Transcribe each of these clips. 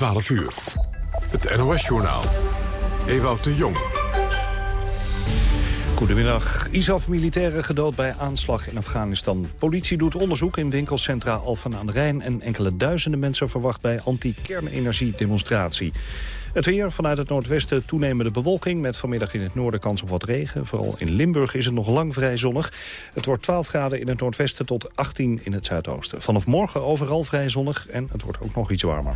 12 uur. Het NOS-journaal. Ewout de Jong. Goedemiddag. ISAF-militairen gedood bij aanslag in Afghanistan. Politie doet onderzoek in winkelcentra Alphen aan de Rijn... en enkele duizenden mensen verwacht bij anti-kernenergie-demonstratie. Het weer vanuit het noordwesten toenemende bewolking... met vanmiddag in het noorden kans op wat regen. Vooral in Limburg is het nog lang vrij zonnig. Het wordt 12 graden in het noordwesten tot 18 in het zuidoosten. Vanaf morgen overal vrij zonnig en het wordt ook nog iets warmer.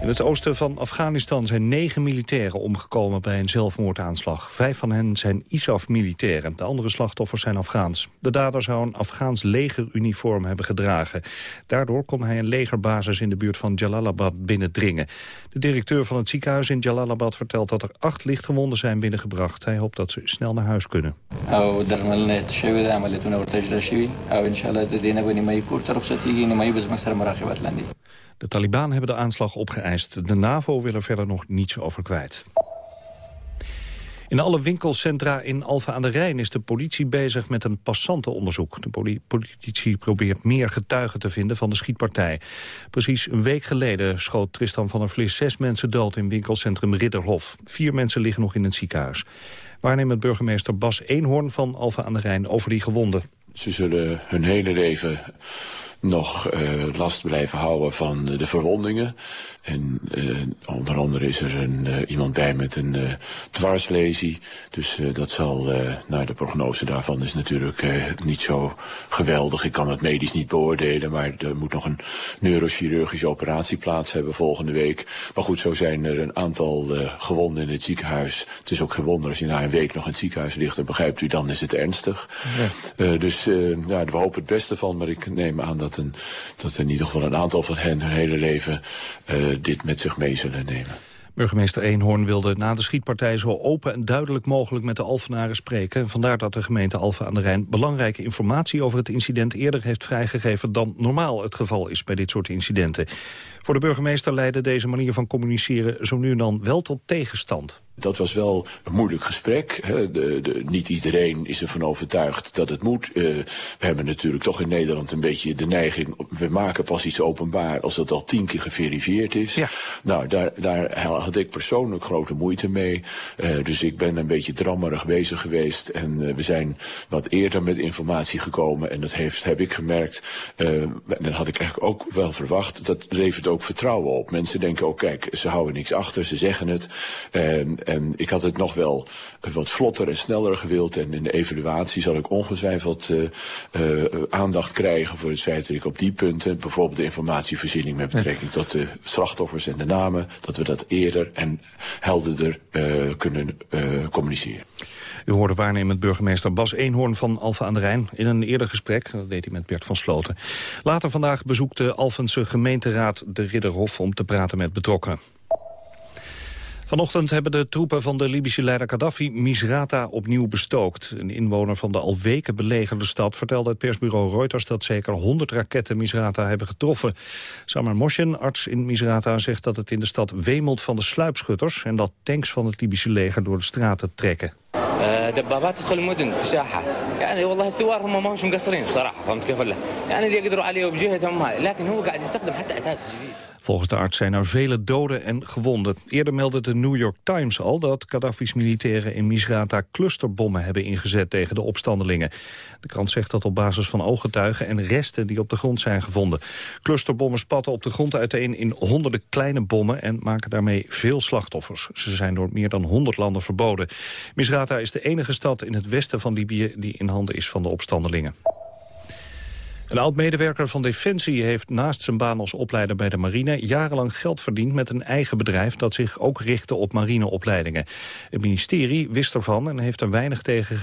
In het oosten van Afghanistan zijn negen militairen omgekomen bij een zelfmoordaanslag. Vijf van hen zijn ISAF-militairen. De andere slachtoffers zijn Afghaans. De dader zou een Afghaans legeruniform hebben gedragen. Daardoor kon hij een legerbasis in de buurt van Jalalabad binnendringen. De directeur van het ziekenhuis in Jalalabad vertelt dat er acht lichtgewonden zijn binnengebracht. Hij hoopt dat ze snel naar huis kunnen. De Taliban hebben de aanslag opgeëist. De NAVO wil er verder nog niets over kwijt. In alle winkelcentra in Alfa aan de Rijn is de politie bezig met een passantenonderzoek. De politie probeert meer getuigen te vinden van de schietpartij. Precies een week geleden schoot Tristan van der Vlis zes mensen dood in winkelcentrum Ridderhof. Vier mensen liggen nog in het ziekenhuis. Waarnemend burgemeester Bas Eenhoorn van Alfa aan de Rijn over die gewonden. Ze zullen hun hele leven nog uh, last blijven houden van de verwondingen. En uh, onder andere is er een, uh, iemand bij met een dwarslesie. Dus dat zal, nou de prognose daarvan is natuurlijk niet zo geweldig. Ik kan het medisch niet beoordelen, maar er moet nog een neurochirurgische operatie plaats hebben volgende week. Maar goed, zo zijn er een aantal gewonden in het ziekenhuis. Het is ook geen wonder als je na een week nog in het ziekenhuis ligt, dan begrijpt u, dan is het ernstig. Ja. dus ja, we hopen het beste van, maar ik neem aan dat, een, dat in ieder geval een aantal van hen hun hele leven uh, dit met zich mee zullen nemen. Burgemeester Eenhoorn wilde na de schietpartij zo open en duidelijk mogelijk met de Alfenaren spreken. Vandaar dat de gemeente Alphen aan de Rijn belangrijke informatie over het incident eerder heeft vrijgegeven dan normaal het geval is bij dit soort incidenten. Voor de burgemeester leidde deze manier van communiceren zo nu en dan wel tot tegenstand. Dat was wel een moeilijk gesprek. Hè. De, de, niet iedereen is ervan overtuigd dat het moet. Uh, we hebben natuurlijk toch in Nederland een beetje de neiging... we maken pas iets openbaar als dat al tien keer geverifieerd is. Ja. Nou, daar, daar had ik persoonlijk grote moeite mee. Uh, dus ik ben een beetje drammerig bezig geweest. En uh, we zijn wat eerder met informatie gekomen. En dat heeft, heb ik gemerkt. en dat had ik eigenlijk ook wel verwacht. Dat levert ook vertrouwen op. Mensen denken ook, kijk, ze houden niks achter, ze zeggen het. En ik had het nog wel wat vlotter en sneller gewild. En in de evaluatie zal ik ongetwijfeld uh, uh, aandacht krijgen voor het feit dat ik op die punten, bijvoorbeeld de informatievoorziening met betrekking tot de slachtoffers en de namen, dat we dat eerder en helderder uh, kunnen communiceren. U hoorde waarnemend burgemeester Bas Eenhoorn van Alfa aan de Rijn... in een eerder gesprek, dat deed hij met Bert van Sloten. Later vandaag bezoekt de Alphense gemeenteraad de Ridderhof... om te praten met betrokkenen. Vanochtend hebben de troepen van de Libische leider Gaddafi Misrata opnieuw bestookt. Een inwoner van de al weken belegerde stad vertelde het persbureau Reuters dat zeker 100 raketten Misrata hebben getroffen. Samar Moshen, arts in Misrata, zegt dat het in de stad wemelt van de sluipschutters en dat tanks van het Libische leger door de straten trekken. دبابات تدخل المدن تساحة يعني والله الثوار هم ما همش مقصرين بصراحة فهمت كيف ولا يعني اللي يقدروا عليه وبجهتهم هاي لكن هو قاعد يستخدم حتى عتاد جديد Volgens de arts zijn er vele doden en gewonden. Eerder meldde de New York Times al dat Gaddafi's militairen in Misrata clusterbommen hebben ingezet tegen de opstandelingen. De krant zegt dat op basis van ooggetuigen en resten die op de grond zijn gevonden. Clusterbommen spatten op de grond uiteen in honderden kleine bommen en maken daarmee veel slachtoffers. Ze zijn door meer dan 100 landen verboden. Misrata is de enige stad in het westen van Libië die in handen is van de opstandelingen. Een oud-medewerker van Defensie heeft naast zijn baan als opleider bij de marine... jarenlang geld verdiend met een eigen bedrijf dat zich ook richtte op marineopleidingen. Het ministerie wist ervan en heeft er weinig tegen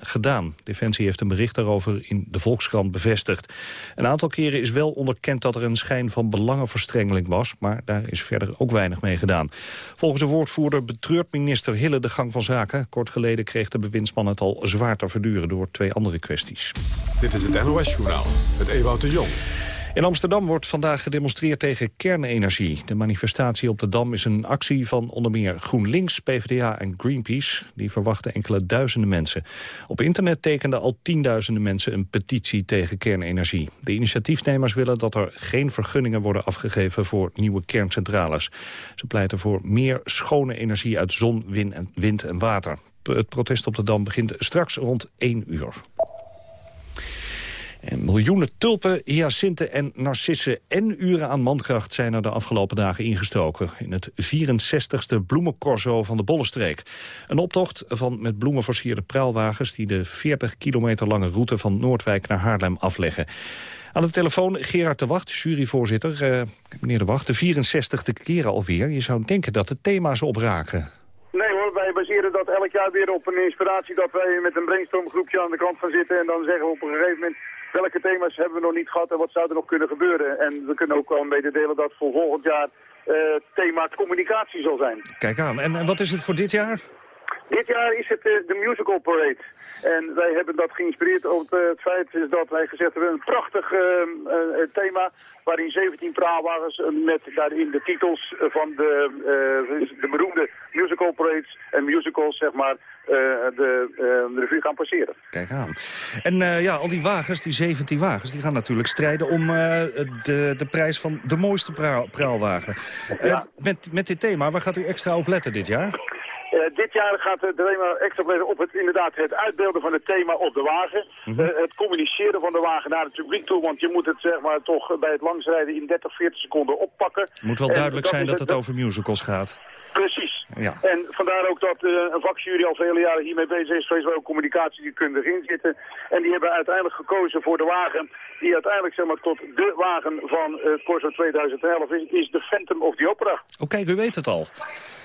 gedaan. Defensie heeft een bericht daarover in de Volkskrant bevestigd. Een aantal keren is wel onderkend dat er een schijn van belangenverstrengeling was... maar daar is verder ook weinig mee gedaan. Volgens de woordvoerder betreurt minister Hille de gang van zaken. Kort geleden kreeg de bewindsman het al zwaar te verduren door twee andere kwesties. Dit is het NOS-journaal het Ewout de Jong. In Amsterdam wordt vandaag gedemonstreerd tegen kernenergie. De manifestatie op de Dam is een actie van onder meer GroenLinks, PvdA en Greenpeace. Die verwachten enkele duizenden mensen. Op internet tekenden al tienduizenden mensen een petitie tegen kernenergie. De initiatiefnemers willen dat er geen vergunningen worden afgegeven voor nieuwe kerncentrales. Ze pleiten voor meer schone energie uit zon, wind en water. Het protest op de Dam begint straks rond 1 uur. En miljoenen tulpen, hyacinten en narcissen en uren aan mankracht zijn er de afgelopen dagen ingestoken. In het 64ste bloemencorso van de Bollenstreek. Een optocht van met bloemen versierde praalwagens die de 40 kilometer lange route van Noordwijk naar Haarlem afleggen. Aan de telefoon Gerard de Wacht, juryvoorzitter. Uh, meneer de Wacht, de 64ste keer alweer. Je zou denken dat de thema's opraken. Baseren dat elk jaar weer op een inspiratie dat wij met een brainstormgroepje aan de kant gaan zitten. En dan zeggen we op een gegeven moment welke thema's hebben we nog niet gehad en wat zou er nog kunnen gebeuren. En we kunnen ook wel mededelen dat voor volgend jaar uh, thema communicatie zal zijn. Kijk aan. En, en wat is het voor dit jaar? Dit jaar is het uh, de Musical Parade. En wij hebben dat geïnspireerd op het feit dat wij gezegd hebben een prachtig uh, thema waarin 17 praalwagens met daarin de titels van de, de beroemde musical parades en musicals zeg maar de, de revue gaan passeren. Kijk aan. En ja, al die wagens, die 17 wagens, die gaan natuurlijk strijden om de, de prijs van de mooiste praalwagen. Ja. met, met dit thema, waar gaat u extra op letten dit jaar? Dit jaar gaat de thema extra letten op het, inderdaad het uitbeelden van het thema op de wagen. Mm -hmm. uh, het communiceren van de wagen naar het publiek toe. Want je moet het zeg maar, toch bij het langsrijden in 30, 40 seconden oppakken. Het moet wel duidelijk zijn dat het, het over musicals gaat. Precies. Ja. En vandaar ook dat uh, een vakjury al vele jaren hiermee bezig is geweest, waar ook communicatiekundigen in zitten. En die hebben uiteindelijk gekozen voor de wagen die uiteindelijk zeg maar, tot de wagen van uh, Corso 2011 is, is de Phantom of the Opera. Oh kijk, u weet het al.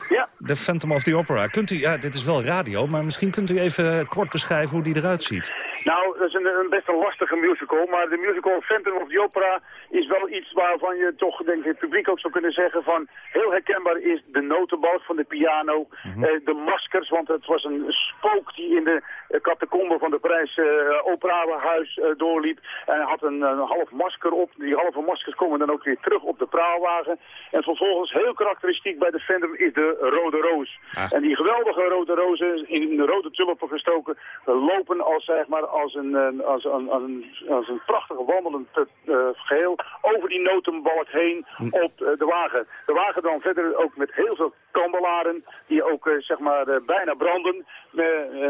Ja. De Phantom of the Opera. Kunt u, ja, dit is wel radio, maar misschien kunt u even kort beschrijven hoe die eruit ziet. Nou, dat is een, een best een lastige musical, maar de musical Phantom of the Opera is wel iets waarvan je toch, denk ik, het publiek ook zou kunnen zeggen van, heel herkenbaar is de notenbalk van de piano, mm -hmm. uh, de maskers, want het was een spook die in de uh, catacombe van de Parijs uh, Operahuis doorliep en had een, een, half masker op. Die halve maskers komen dan ook weer terug op de praalwagen. En vervolgens, heel karakteristiek bij de Phantom, is de rode roos. Ah. En die geweldige rode rozen, in de rode tulpen gestoken, lopen als, zeg maar, als een, als, een, als een, als een prachtige wandelend uh, geheel over die notenbalk heen op uh, de wagen. De wagen dan verder ook met heel veel kandelaren die ook uh, zeg maar bijna branden.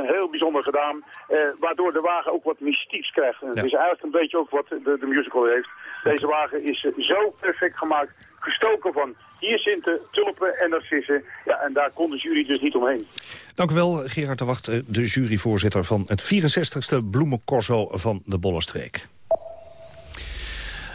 heel bijzonder gedaan. waardoor de wagen ook wat mystieks krijgt. Ja. Het is eigenlijk een beetje ook wat de, de musical heeft. Deze wagen is zo perfect gemaakt gestoken van hyacinten, tulpen en narcissen. Ja, en daar kon de jury dus niet omheen. Dank u wel, Gerard de Wacht, de juryvoorzitter van het 64ste bloemencorso van de Bollenstreek.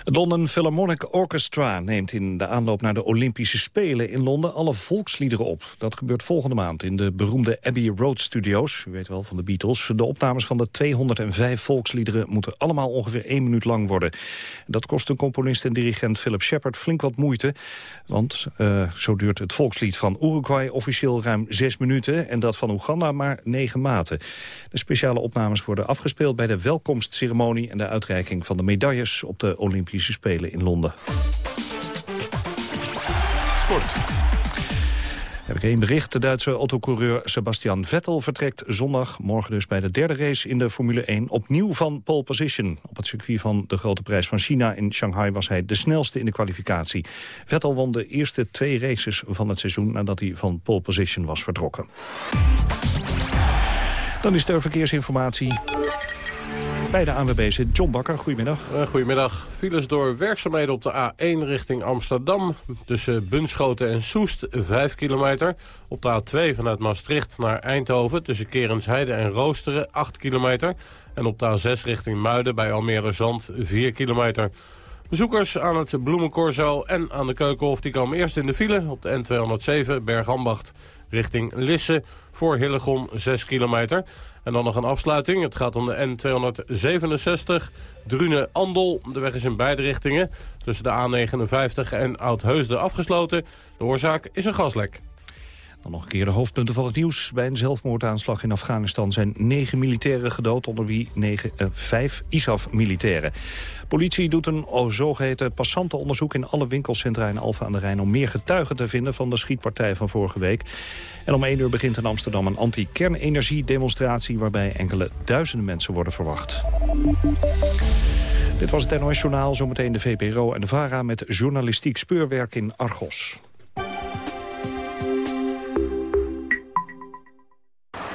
Het London Philharmonic Orchestra neemt in de aanloop naar de Olympische Spelen in Londen alle volksliederen op. Dat gebeurt volgende maand in de beroemde Abbey Road Studios, u weet wel van de Beatles. De opnames van de 205 volksliederen moeten allemaal ongeveer één minuut lang worden. Dat kost de componist en dirigent Philip Shepard flink wat moeite, want uh, zo duurt het volkslied van Uruguay officieel ruim zes minuten en dat van Oeganda maar negen maten. De speciale opnames worden afgespeeld bij de welkomstceremonie en de uitreiking van de medailles op de Olympische Spelen in Londen. Sport. Heb ik één bericht. De Duitse autocoureur Sebastian Vettel vertrekt zondag, morgen dus bij de derde race in de Formule 1, opnieuw van pole position. Op het circuit van de Grote Prijs van China in Shanghai was hij de snelste in de kwalificatie. Vettel won de eerste twee races van het seizoen nadat hij van pole position was vertrokken. Dan is er verkeersinformatie. Bij de ANWB zit John Bakker. Goedemiddag. Uh, goedemiddag. Files door werkzaamheden op de A1 richting Amsterdam. Tussen Bunschoten en Soest, 5 kilometer. Op de A2 vanuit Maastricht naar Eindhoven. Tussen Kerensheide en Roosteren, 8 kilometer. En op de A6 richting Muiden bij Almere Zand, 4 kilometer. Bezoekers aan het Bloemencorso en aan de Keukenhof... die komen eerst in de file op de N207 Bergambacht richting Lisse... voor Hillegom 6 kilometer. En dan nog een afsluiting. Het gaat om de N267 Drune-Andel. De weg is in beide richtingen. Tussen de A59 en Oudheusden afgesloten. De oorzaak is een gaslek. Dan nog een keer de hoofdpunten van het nieuws. Bij een zelfmoordaanslag in Afghanistan zijn negen militairen gedood... onder wie negen, eh, vijf ISAF-militairen. Politie doet een zogeheten passantenonderzoek in alle winkelcentra in Alfa aan de Rijn... om meer getuigen te vinden van de schietpartij van vorige week. En om één uur begint in Amsterdam een anti-kernenergie-demonstratie... waarbij enkele duizenden mensen worden verwacht. Dit was het NOS Journaal, zometeen de VPRO en de VARA... met journalistiek speurwerk in Argos.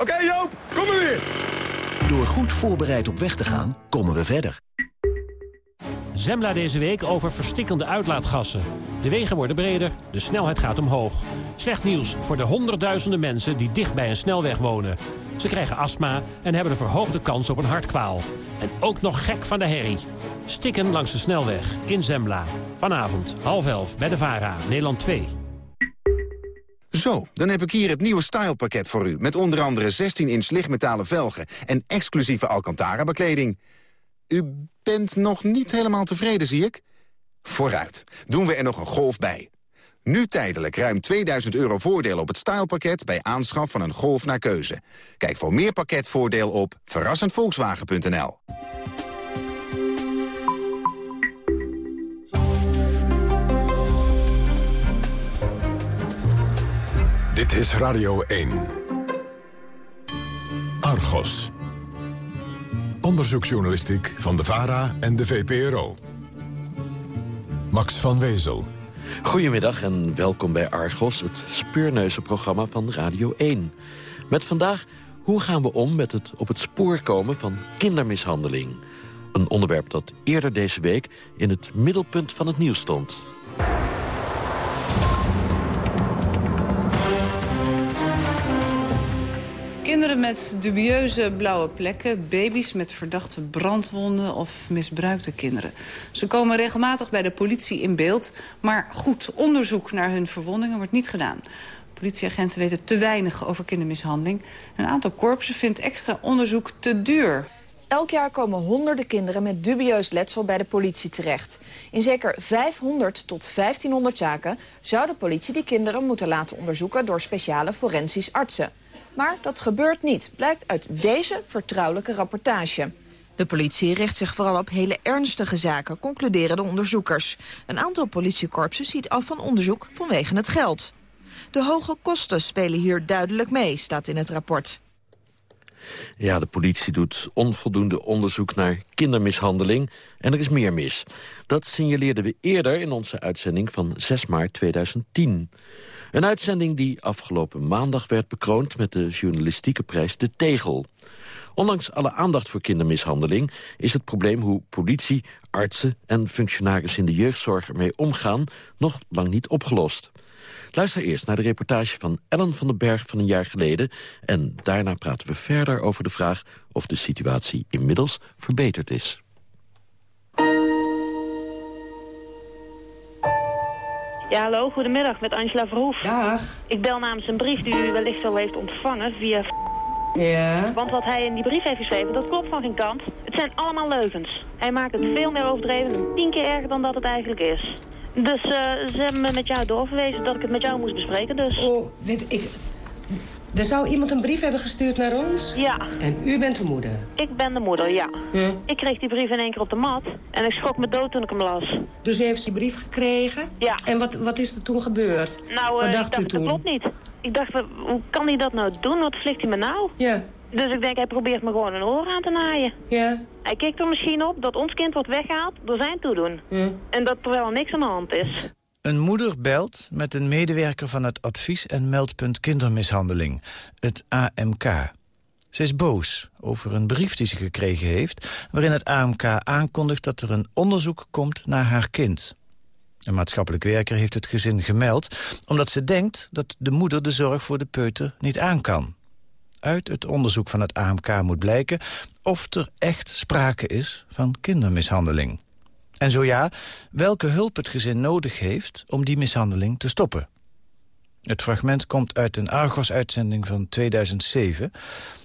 Oké Joop, kom maar weer. Door goed voorbereid op weg te gaan, komen we verder. Zembla deze week over verstikkende uitlaatgassen. De wegen worden breder, de snelheid gaat omhoog. Slecht nieuws voor de honderdduizenden mensen die dicht bij een snelweg wonen. Ze krijgen astma en hebben een verhoogde kans op een hartkwaal. En ook nog gek van de herrie. Stikken langs de snelweg in Zembla. Vanavond half elf bij de VARA, Nederland 2. Zo, dan heb ik hier het nieuwe stylepakket voor u... met onder andere 16-inch lichtmetalen velgen en exclusieve Alcantara-bekleding. U bent nog niet helemaal tevreden, zie ik? Vooruit, doen we er nog een golf bij. Nu tijdelijk ruim 2000 euro voordeel op het stylepakket... bij aanschaf van een Golf naar keuze. Kijk voor meer pakketvoordeel op verrassendvolkswagen.nl. Dit is Radio 1. Argos. Onderzoeksjournalistiek van de VARA en de VPRO. Max van Wezel. Goedemiddag en welkom bij Argos, het speurneuzenprogramma van Radio 1. Met vandaag, hoe gaan we om met het op het spoor komen van kindermishandeling? Een onderwerp dat eerder deze week in het middelpunt van het nieuws stond. Kinderen met dubieuze blauwe plekken, baby's met verdachte brandwonden of misbruikte kinderen. Ze komen regelmatig bij de politie in beeld, maar goed onderzoek naar hun verwondingen wordt niet gedaan. Politieagenten weten te weinig over kindermishandeling. Een aantal korpsen vindt extra onderzoek te duur. Elk jaar komen honderden kinderen met dubieus letsel bij de politie terecht. In zeker 500 tot 1500 zaken zou de politie die kinderen moeten laten onderzoeken door speciale forensisch artsen. Maar dat gebeurt niet, blijkt uit deze vertrouwelijke rapportage. De politie richt zich vooral op hele ernstige zaken, concluderen de onderzoekers. Een aantal politiekorpsen ziet af van onderzoek vanwege het geld. De hoge kosten spelen hier duidelijk mee, staat in het rapport. Ja, de politie doet onvoldoende onderzoek naar kindermishandeling en er is meer mis. Dat signaleerden we eerder in onze uitzending van 6 maart 2010. Een uitzending die afgelopen maandag werd bekroond met de journalistieke prijs De Tegel. Ondanks alle aandacht voor kindermishandeling is het probleem hoe politie, artsen en functionarissen in de jeugdzorg ermee omgaan nog lang niet opgelost. Luister eerst naar de reportage van Ellen van den Berg van een jaar geleden... en daarna praten we verder over de vraag of de situatie inmiddels verbeterd is. Ja, hallo, goedemiddag, met Angela Verhoef. Dag. Ik bel namens een brief die u wellicht wel heeft ontvangen via... Ja? Want wat hij in die brief heeft geschreven, dat klopt van geen kant. Het zijn allemaal leugens. Hij maakt het veel meer overdreven en tien keer erger dan dat het eigenlijk is. Dus uh, ze hebben me met jou doorverwezen dat ik het met jou moest bespreken, dus... Oh, weet ik... Er zou iemand een brief hebben gestuurd naar ons? Ja. En u bent de moeder? Ik ben de moeder, ja. Hm? Ik kreeg die brief in één keer op de mat. En ik schrok me dood toen ik hem las. Dus u heeft die brief gekregen? Ja. En wat, wat is er toen gebeurd? Nou, wat uh, dacht ik dacht, u toen? dat klopt niet. Ik dacht, hoe kan hij dat nou doen? Wat vliegt hij me nou? Ja. Dus ik denk, hij probeert me gewoon een oor aan te naaien. Ja. Hij kijkt er misschien op dat ons kind wordt weggehaald door zijn toedoen. Ja. En dat er niks aan de hand is. Een moeder belt met een medewerker van het advies- en meldpunt kindermishandeling, het AMK. Ze is boos over een brief die ze gekregen heeft... waarin het AMK aankondigt dat er een onderzoek komt naar haar kind. Een maatschappelijk werker heeft het gezin gemeld... omdat ze denkt dat de moeder de zorg voor de peuter niet aan kan. Uit het onderzoek van het AMK moet blijken of er echt sprake is van kindermishandeling. En zo ja, welke hulp het gezin nodig heeft om die mishandeling te stoppen. Het fragment komt uit een Argos-uitzending van 2007.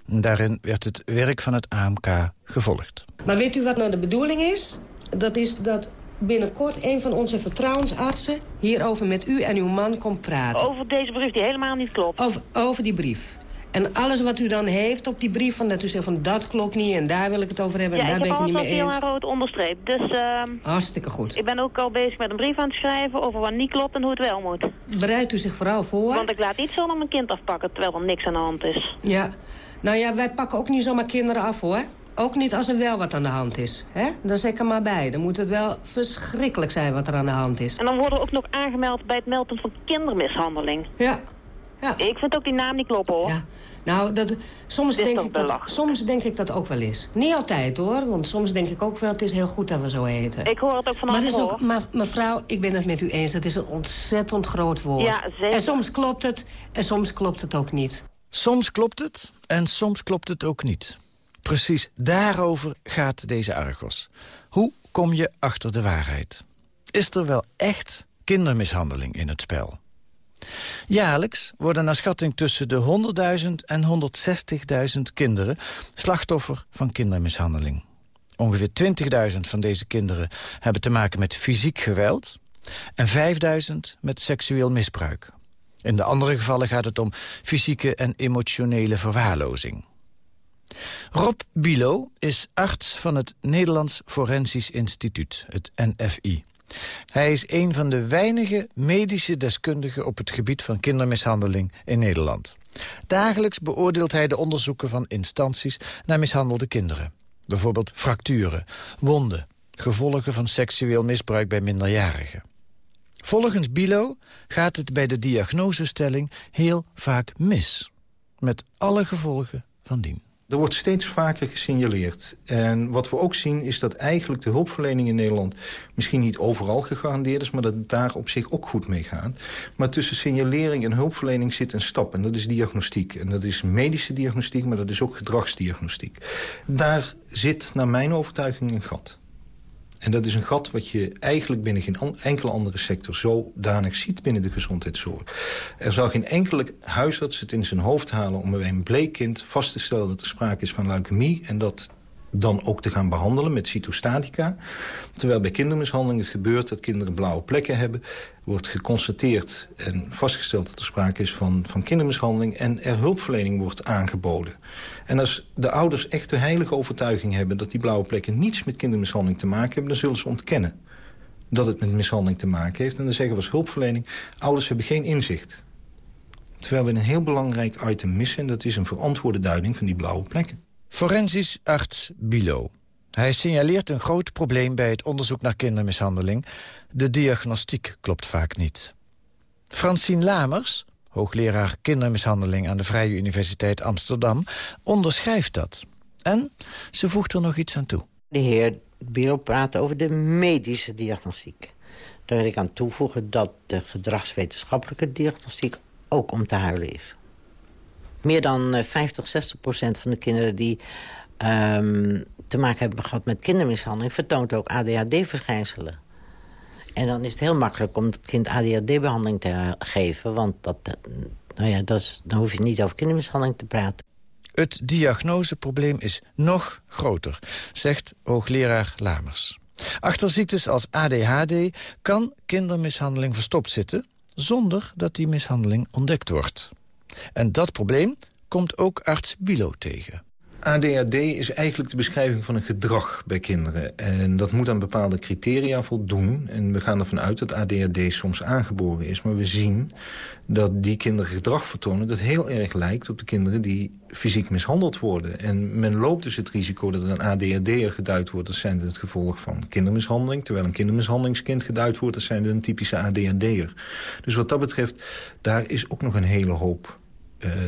Daarin werd het werk van het AMK gevolgd. Maar weet u wat nou de bedoeling is? Dat is dat binnenkort een van onze vertrouwensartsen... hierover met u en uw man komt praten. Over deze brief die helemaal niet klopt. Over, over die brief. En alles wat u dan heeft op die brief, van dat u zegt van dat klopt niet en daar wil ik het over hebben en ja, daar ben ik het niet mee eens. Ja, ik heb heel rood onderstreept. Dus, uh, Hartstikke goed. Ik ben ook al bezig met een brief aan het schrijven over wat niet klopt en hoe het wel moet. Bereidt u zich vooral voor. Want ik laat niet zomaar mijn kind afpakken terwijl er niks aan de hand is. Ja, nou ja, wij pakken ook niet zomaar kinderen af hoor. Ook niet als er wel wat aan de hand is. Hè? Dan zeg ik er maar bij. Dan moet het wel verschrikkelijk zijn wat er aan de hand is. En dan worden we ook nog aangemeld bij het meldpunt van kindermishandeling. Ja. ja. Ik vind ook die naam niet kloppen hoor. Ja. Nou, dat, soms, denk ik dat, soms denk ik dat ook wel eens. Niet altijd hoor, want soms denk ik ook wel... het is heel goed dat we zo heten. Ik hoor het ook van maar, is ook, maar mevrouw, ik ben het met u eens. Dat is een ontzettend groot woord. Ja, zeker. En soms klopt het en soms klopt het ook niet. Soms klopt het en soms klopt het ook niet. Precies daarover gaat deze Argos. Hoe kom je achter de waarheid? Is er wel echt kindermishandeling in het spel? Jaarlijks worden naar schatting tussen de 100.000 en 160.000 kinderen slachtoffer van kindermishandeling. Ongeveer 20.000 van deze kinderen hebben te maken met fysiek geweld en 5.000 met seksueel misbruik. In de andere gevallen gaat het om fysieke en emotionele verwaarlozing. Rob Bilo is arts van het Nederlands Forensisch Instituut, het NFI. Hij is een van de weinige medische deskundigen op het gebied van kindermishandeling in Nederland. Dagelijks beoordeelt hij de onderzoeken van instanties naar mishandelde kinderen. Bijvoorbeeld fracturen, wonden, gevolgen van seksueel misbruik bij minderjarigen. Volgens Bilo gaat het bij de diagnosestelling heel vaak mis. Met alle gevolgen van dien. Er wordt steeds vaker gesignaleerd. En wat we ook zien is dat eigenlijk de hulpverlening in Nederland... misschien niet overal gegarandeerd is, maar dat het daar op zich ook goed mee gaat. Maar tussen signalering en hulpverlening zit een stap. En dat is diagnostiek. En dat is medische diagnostiek, maar dat is ook gedragsdiagnostiek. Daar zit naar mijn overtuiging een gat. En dat is een gat wat je eigenlijk binnen geen enkele andere sector zodanig ziet binnen de gezondheidszorg. Er zou geen enkele huisarts het in zijn hoofd halen om bij een bleek kind vast te stellen dat er sprake is van leukemie en dat dan ook te gaan behandelen met cytostatica. Terwijl bij kindermishandeling het gebeurt dat kinderen blauwe plekken hebben. Wordt geconstateerd en vastgesteld dat er sprake is van, van kindermishandeling... en er hulpverlening wordt aangeboden. En als de ouders echt de heilige overtuiging hebben... dat die blauwe plekken niets met kindermishandeling te maken hebben... dan zullen ze ontkennen dat het met mishandeling te maken heeft. En dan zeggen we als hulpverlening, ouders hebben geen inzicht. Terwijl we een heel belangrijk item missen... en dat is een verantwoorde duiding van die blauwe plekken. Forensisch arts Bilo. Hij signaleert een groot probleem bij het onderzoek naar kindermishandeling. De diagnostiek klopt vaak niet. Francine Lamers, hoogleraar kindermishandeling... aan de Vrije Universiteit Amsterdam, onderschrijft dat. En ze voegt er nog iets aan toe. De heer Bilo praat over de medische diagnostiek. Daar wil ik aan toevoegen dat de gedragswetenschappelijke diagnostiek ook om te huilen is. Meer dan 50, eh, 60 procent van de kinderen die um, te maken hebben gehad met kindermishandeling... vertoont ook ADHD-verschijnselen. En dan is het heel makkelijk om het kind ADHD-behandeling te geven... want dat, eh, nou ja, dat dan hoef je niet over kindermishandeling te praten. Het diagnoseprobleem is nog groter, zegt hoogleraar Lamers. Achter ziektes als ADHD kan kindermishandeling verstopt zitten... zonder dat die mishandeling ontdekt wordt. En dat probleem komt ook arts Bilo tegen. ADHD is eigenlijk de beschrijving van een gedrag bij kinderen. En dat moet aan bepaalde criteria voldoen. En we gaan ervan uit dat ADHD soms aangeboren is. Maar we zien dat die kinderen gedrag vertonen... dat heel erg lijkt op de kinderen die fysiek mishandeld worden. En men loopt dus het risico dat een ADHD'er geduid wordt... dat zijn het gevolg van kindermishandeling. Terwijl een kindermishandelingskind geduid wordt... dat zijn een typische ADHD'er. Dus wat dat betreft, daar is ook nog een hele hoop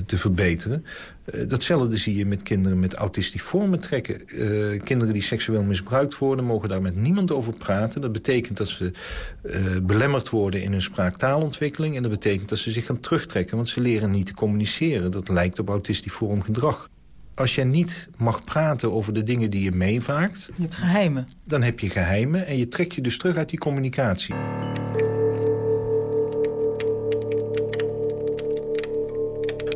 te verbeteren. Uh, datzelfde zie je met kinderen met autistiforme trekken. Uh, kinderen die seksueel misbruikt worden, mogen daar met niemand over praten. Dat betekent dat ze belemmerd worden in hun spraaktaalontwikkeling... en dat betekent dat ze zich gaan terugtrekken, want ze leren niet te communiceren. Dat lijkt op autistiform gedrag. Als je niet mag praten over de dingen die je meevaakt... Je hebt geheimen. Dan heb je geheimen en je trekt je dus terug uit die communicatie.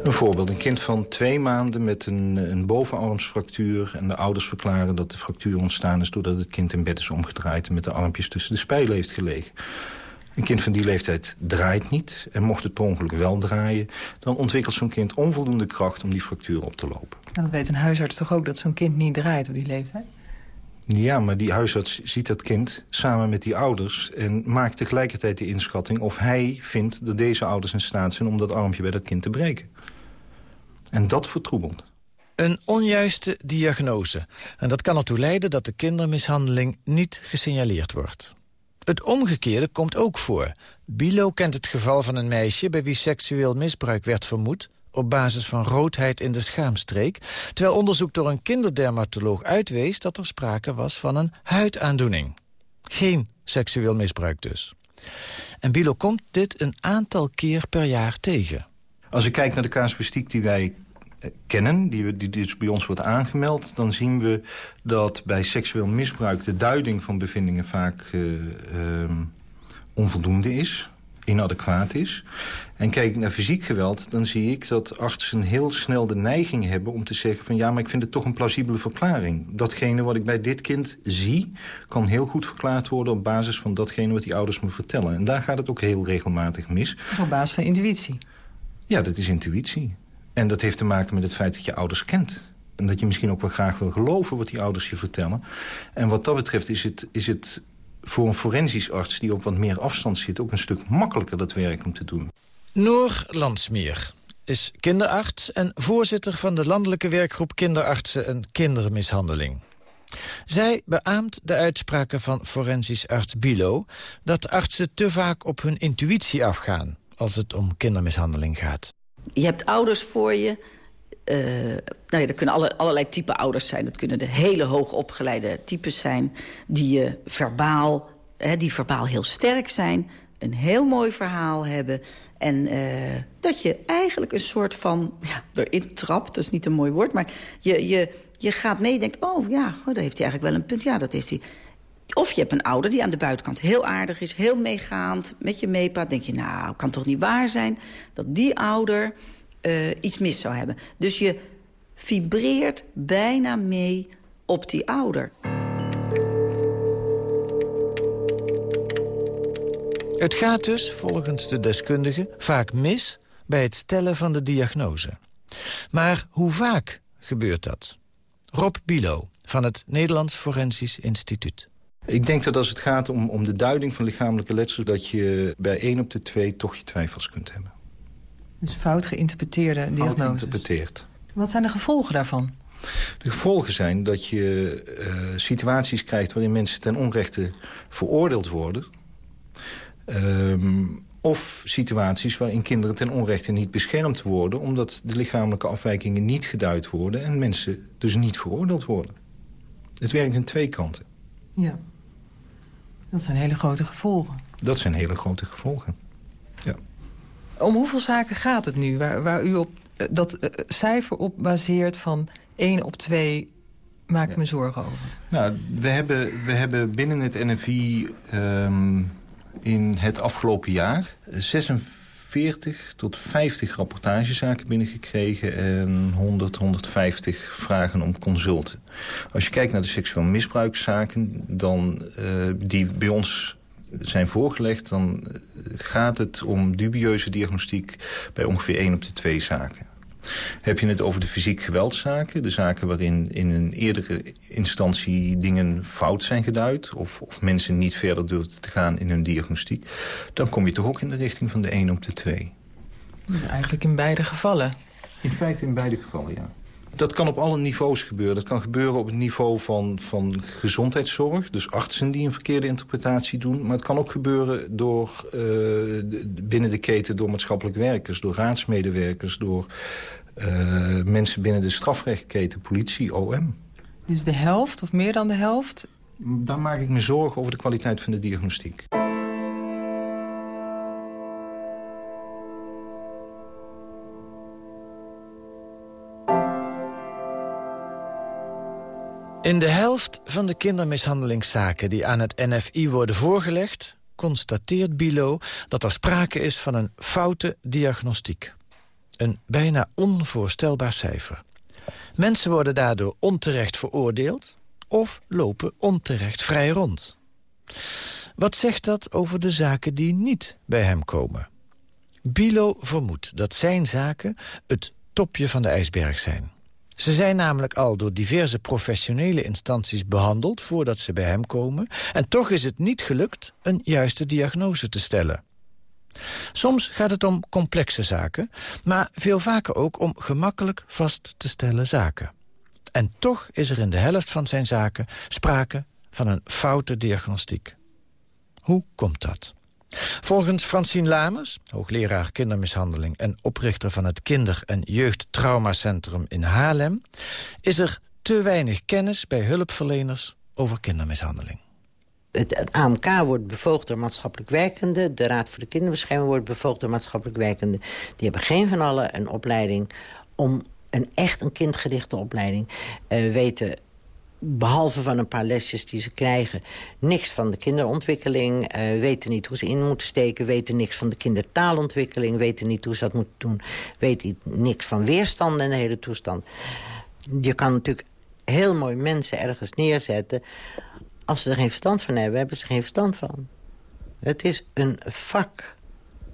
Een voorbeeld, een kind van twee maanden met een, een bovenarmsfractuur... en de ouders verklaren dat de fractuur ontstaan is... doordat het kind in bed is omgedraaid en met de armpjes tussen de spijlen heeft gelegen. Een kind van die leeftijd draait niet en mocht het per ongeluk wel draaien... dan ontwikkelt zo'n kind onvoldoende kracht om die fractuur op te lopen. dat weet een huisarts toch ook dat zo'n kind niet draait op die leeftijd? Ja, maar die huisarts ziet dat kind samen met die ouders... en maakt tegelijkertijd de inschatting of hij vindt dat deze ouders in staat zijn... om dat armpje bij dat kind te breken. En dat vertroebelt. Een onjuiste diagnose. En dat kan ertoe leiden dat de kindermishandeling niet gesignaleerd wordt. Het omgekeerde komt ook voor. Bilo kent het geval van een meisje bij wie seksueel misbruik werd vermoed op basis van roodheid in de schaamstreek... terwijl onderzoek door een kinderdermatoloog uitwees... dat er sprake was van een huidaandoening. Geen seksueel misbruik dus. En Bilo komt dit een aantal keer per jaar tegen. Als ik kijk naar de casuïstiek die wij eh, kennen, die, die dus bij ons wordt aangemeld... dan zien we dat bij seksueel misbruik de duiding van bevindingen vaak uh, uh, onvoldoende is, inadequaat is. En kijk ik naar fysiek geweld, dan zie ik dat artsen heel snel de neiging hebben om te zeggen van ja, maar ik vind het toch een plausibele verklaring. Datgene wat ik bij dit kind zie, kan heel goed verklaard worden op basis van datgene wat die ouders me vertellen. En daar gaat het ook heel regelmatig mis. Op basis van intuïtie? Ja, dat is intuïtie. En dat heeft te maken met het feit dat je ouders kent. En dat je misschien ook wel graag wil geloven wat die ouders je vertellen. En wat dat betreft is het, is het voor een forensisch arts die op wat meer afstand zit... ook een stuk makkelijker dat werk om te doen. Noor Landsmeer is kinderarts en voorzitter van de landelijke werkgroep kinderartsen en kindermishandeling. Zij beaamt de uitspraken van forensisch arts Bilo... dat artsen te vaak op hun intuïtie afgaan als het om kindermishandeling gaat. Je hebt ouders voor je. Uh, nou ja, dat kunnen alle, allerlei type ouders zijn. Dat kunnen de hele hoogopgeleide types zijn... die je verbaal, hè, die verbaal heel sterk zijn... een heel mooi verhaal hebben... En uh, dat je eigenlijk een soort van ja, erin trapt, dat is niet een mooi woord... maar je, je, je gaat mee en denkt, oh ja, oh, daar heeft hij eigenlijk wel een punt. Ja, dat is hij. Of je hebt een ouder die aan de buitenkant heel aardig is, heel meegaand, met je meepraat. denk je, nou, kan toch niet waar zijn dat die ouder uh, iets mis zou hebben. Dus je vibreert bijna mee op die ouder. Het gaat dus, volgens de deskundige, vaak mis bij het stellen van de diagnose. Maar hoe vaak gebeurt dat? Rob Bilo van het Nederlands Forensisch Instituut. Ik denk dat als het gaat om, om de duiding van lichamelijke letsel... dat je bij één op de twee toch je twijfels kunt hebben. Dus fout geïnterpreteerde diagnose. Fout geïnterpreteerd. Wat zijn de gevolgen daarvan? De gevolgen zijn dat je uh, situaties krijgt... waarin mensen ten onrechte veroordeeld worden... Um, of situaties waarin kinderen ten onrechte niet beschermd worden... omdat de lichamelijke afwijkingen niet geduid worden... en mensen dus niet veroordeeld worden. Het werkt in twee kanten. Ja. Dat zijn hele grote gevolgen. Dat zijn hele grote gevolgen, ja. Om hoeveel zaken gaat het nu waar, waar u op eh, dat uh, cijfer op baseert van 1 op 2 maak ik me zorgen over? Nou, we hebben, we hebben binnen het NFI um, in het afgelopen jaar 46 tot 50 rapportagezaken binnengekregen... en 100, 150 vragen om consulten. Als je kijkt naar de seksueel misbruikszaken... Dan, uh, die bij ons zijn voorgelegd... dan gaat het om dubieuze diagnostiek bij ongeveer 1 op de 2 zaken. Heb je het over de fysiek geweldzaken, de zaken waarin in een eerdere instantie dingen fout zijn geduid... of, of mensen niet verder durven te gaan in hun diagnostiek... dan kom je toch ook in de richting van de 1 op de 2. Eigenlijk in beide gevallen? In feite in beide gevallen, ja. Dat kan op alle niveaus gebeuren. Dat kan gebeuren op het niveau van, van gezondheidszorg. Dus artsen die een verkeerde interpretatie doen. Maar het kan ook gebeuren door, uh, binnen de keten door maatschappelijk werkers... door raadsmedewerkers, door uh, mensen binnen de strafrechtketen, politie, OM. Dus de helft of meer dan de helft? Daar maak ik me zorgen over de kwaliteit van de diagnostiek. In de helft van de kindermishandelingszaken die aan het NFI worden voorgelegd... constateert Bilo dat er sprake is van een foute diagnostiek. Een bijna onvoorstelbaar cijfer. Mensen worden daardoor onterecht veroordeeld... of lopen onterecht vrij rond. Wat zegt dat over de zaken die niet bij hem komen? Bilo vermoedt dat zijn zaken het topje van de ijsberg zijn. Ze zijn namelijk al door diverse professionele instanties behandeld... voordat ze bij hem komen. En toch is het niet gelukt een juiste diagnose te stellen. Soms gaat het om complexe zaken, maar veel vaker ook om gemakkelijk vast te stellen zaken. En toch is er in de helft van zijn zaken sprake van een foute diagnostiek. Hoe komt dat? Volgens Francine Lamers, hoogleraar kindermishandeling... en oprichter van het Kinder- en Jeugdtraumacentrum in Haarlem... is er te weinig kennis bij hulpverleners over kindermishandeling. Het AMK wordt bevoogd door maatschappelijk werkenden. De Raad voor de Kinderbescherming wordt bevoogd door maatschappelijk werkenden. Die hebben geen van allen een opleiding om een echt een kindgerichte opleiding... Uh, weten behalve van een paar lesjes die ze krijgen... niks van de kinderontwikkeling, uh, weten niet hoe ze in moeten steken... weten niks van de kindertaalontwikkeling, weten niet hoe ze dat moeten doen... weten niks van weerstand en de hele toestand. Je kan natuurlijk heel mooi mensen ergens neerzetten... als ze er geen verstand van hebben, hebben ze geen verstand van. Het is een vak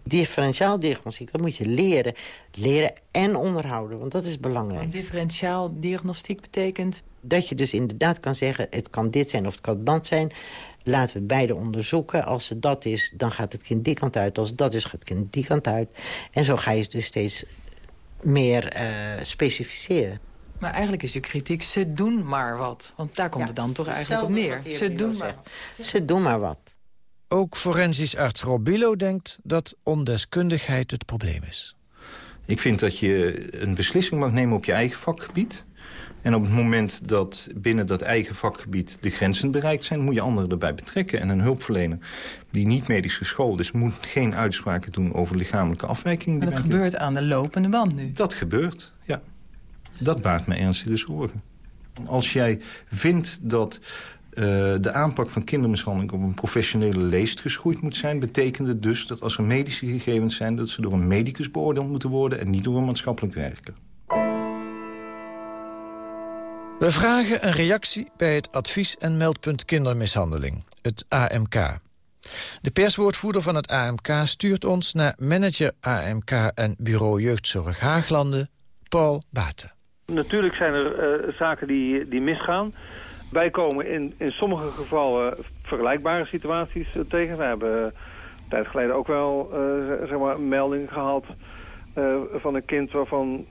differentiaal diagnostiek, dat moet je leren. Leren en onderhouden, want dat is belangrijk. En differentiaal diagnostiek betekent? Dat je dus inderdaad kan zeggen, het kan dit zijn of het kan dat zijn. Laten we het beide onderzoeken. Als het dat is, dan gaat het kind die kant uit. Als dat is, gaat het kind die kant uit. En zo ga je dus steeds meer uh, specificeren. Maar eigenlijk is uw kritiek, ze doen maar wat. Want daar komt ja, het dan toch eigenlijk op neer. Ze doen maar wat. Ze doen maar wat. Ook forensisch arts Robilo denkt dat ondeskundigheid het probleem is. Ik vind dat je een beslissing mag nemen op je eigen vakgebied. En op het moment dat binnen dat eigen vakgebied de grenzen bereikt zijn... moet je anderen erbij betrekken. En een hulpverlener die niet medisch geschoold is... moet geen uitspraken doen over lichamelijke afwijkingen. Maar dat gebeurt aan de lopende band nu? Dat gebeurt, ja. Dat baart me ernstige zorgen. Als jij vindt dat uh, de aanpak van kindermishandeling op een professionele leest geschoeid moet zijn... betekent het dus dat als er medische gegevens zijn... dat ze door een medicus beoordeeld moeten worden en niet door een maatschappelijk werker. We vragen een reactie bij het advies- en meldpunt kindermishandeling, het AMK. De perswoordvoerder van het AMK stuurt ons naar manager AMK en bureau jeugdzorg Haaglanden, Paul Baten. Natuurlijk zijn er uh, zaken die, die misgaan. Wij komen in, in sommige gevallen vergelijkbare situaties uh, tegen. We hebben uh, een tijd geleden ook wel uh, zeg maar een melding gehad van een kind waarvan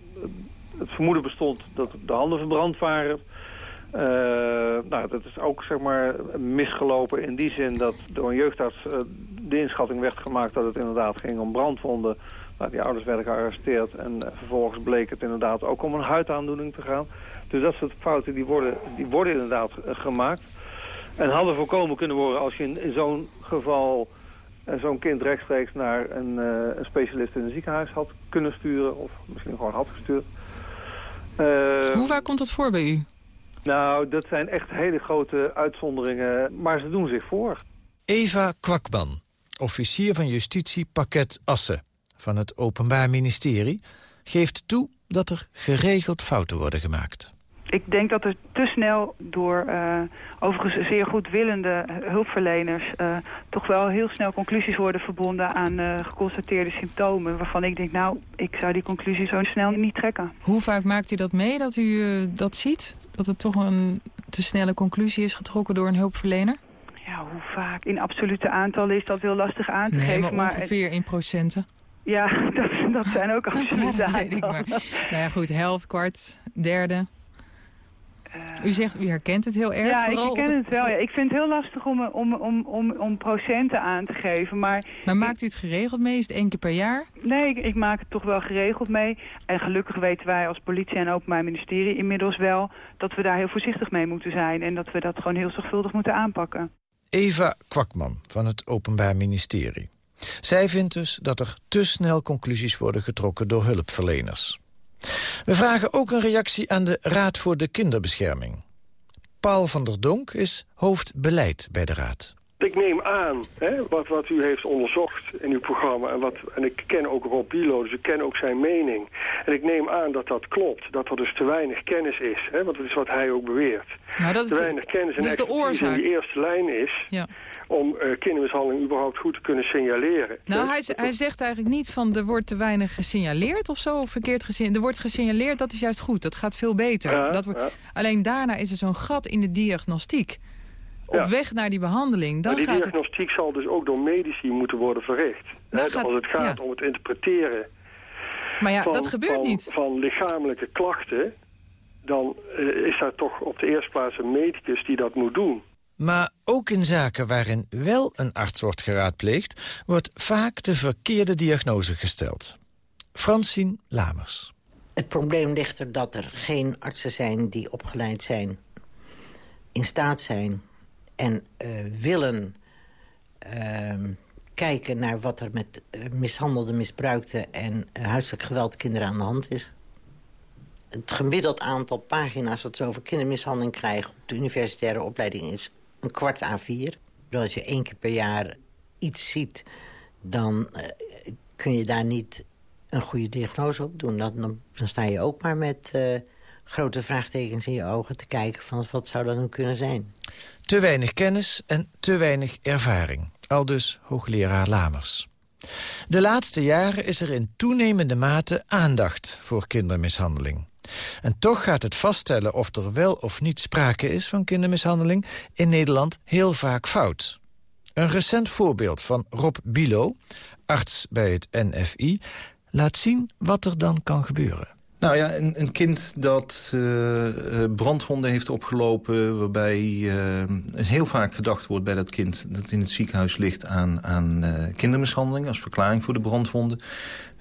het vermoeden bestond dat de handen verbrand waren. nou, dat is ook zeg maar misgelopen in die zin dat door een jeugdarts de inschatting werd gemaakt dat het inderdaad ging om brandwonden. Nou, die ouders werden gearresteerd en vervolgens bleek het inderdaad ook om een huidaandoening te gaan. Dus dat soort fouten die worden, die worden inderdaad eh, gemaakt. En hadden voorkomen kunnen worden als je in, in zo'n geval uh, zo'n kind rechtstreeks naar een, uh, een, specialist in een ziekenhuis had kunnen sturen. Of misschien gewoon had gestuurd. Hoe vaak komt dat voor bij u? Nou, dat zijn echt hele grote uitzonderingen. Maar ze doen zich voor. Eva Kwakman, officier van justitie pakket Assen van het Openbaar Ministerie... geeft toe dat er geregeld fouten worden gemaakt. Ik denk dat er te snel door uh, overigens zeer goedwillende hulpverleners... Uh, toch wel heel snel conclusies worden verbonden aan uh, geconstateerde symptomen... waarvan ik denk, nou, ik zou die conclusie zo snel niet trekken. Hoe vaak maakt u dat mee, dat u dat ziet? Dat het toch een te snelle conclusie is getrokken door een hulpverlener? Ja, hoe vaak? In absolute aantallen is dat heel lastig aan te nee, geven. maar ongeveer maar, in procenten? Ja, dat, dat zijn ook absoluut Ja, dat weet ik maar. Nou ja, goed, helft, kwart, derde. U zegt, u herkent het heel erg. ja, ik herken het wel. Ja. Ik vind het heel lastig om, om, om, om, om procenten aan te geven. Maar, Maar maakt u het geregeld mee? Is het één keer per jaar? nee, ik, ik maak het toch wel geregeld mee. En gelukkig weten wij als politie en openbaar ministerie inmiddels wel... dat we daar heel voorzichtig mee moeten zijn. En dat we dat gewoon heel zorgvuldig moeten aanpakken. Eva Kwakman van het Openbaar Ministerie. Zij vindt dus dat er te snel conclusies worden getrokken door hulpverleners. We vragen ook een reactie aan de Raad voor de Kinderbescherming. Paul van der Donk is hoofdbeleid bij de Raad. Ik neem aan hè, wat, wat u heeft onderzocht in uw programma. En, wat, en ik ken ook Rob Bilo, dus ik ken ook zijn mening. En ik neem aan dat dat klopt. Dat er dus te weinig kennis is. Hè, want dat is wat hij ook beweert. Nou, dat is te de- weinig kennis en dat is de expertise in oorzaak. die eerste lijn is... Ja. om eh, kindermishandeling überhaupt goed te kunnen signaleren. Nou, Dus- hij, hij zegt eigenlijk niet van er wordt te weinig gesignaleerd of zo, of verkeerd gesignaleerd. Er wordt gesignaleerd, dat is juist goed, dat gaat veel beter. Ja, dat wordt, ja. Alleen daarna is er zo'n gat in de diagnostiek. Op Ja. weg naar die behandeling, dan maar die gaat het... diagnostiek zal dus ook door medici moeten worden verricht. Dan gaat- als het gaat ja. om het interpreteren Maar ja, van, dat gebeurt van- niet. van lichamelijke klachten... dan eh, is daar toch op de eerste plaats een medicus die dat moet doen. Maar ook in zaken waarin wel een arts wordt geraadpleegd... wordt vaak de verkeerde diagnose gesteld. Francine Lamers. Het probleem ligt er dat er geen artsen zijn die opgeleid zijn... in staat zijn en eh, willen ehm, kijken naar wat er met eh, mishandelde, misbruikte... en eh, huiselijk geweld kinderen aan de hand is. Het gemiddeld aantal pagina's dat ze over kindermishandeling krijgen... op de universitaire opleiding is een kwart A4. Dus als je één keer per jaar iets ziet... dan kun je daar niet een goede diagnose op doen. Dan, dan, sta je ook maar met grote vraagtekens in je ogen te kijken... van wat zou dat nu kunnen zijn. Te weinig kennis en te weinig ervaring. Aldus hoogleraar Lamers. De laatste jaren is er in toenemende mate aandacht voor kindermishandeling. En toch gaat het vaststellen of er wel of niet sprake is van kindermishandeling... in Nederland heel vaak fout. Een recent voorbeeld van Rob Bilo, arts bij het NFI... laat zien wat er dan kan gebeuren. Nou ja, een, een kind dat eh, eh, brandwonden heeft opgelopen... waarbij eh, heel vaak gedacht wordt bij dat kind dat in het ziekenhuis ligt... aan, aan kindermishandeling als verklaring voor de brandwonden.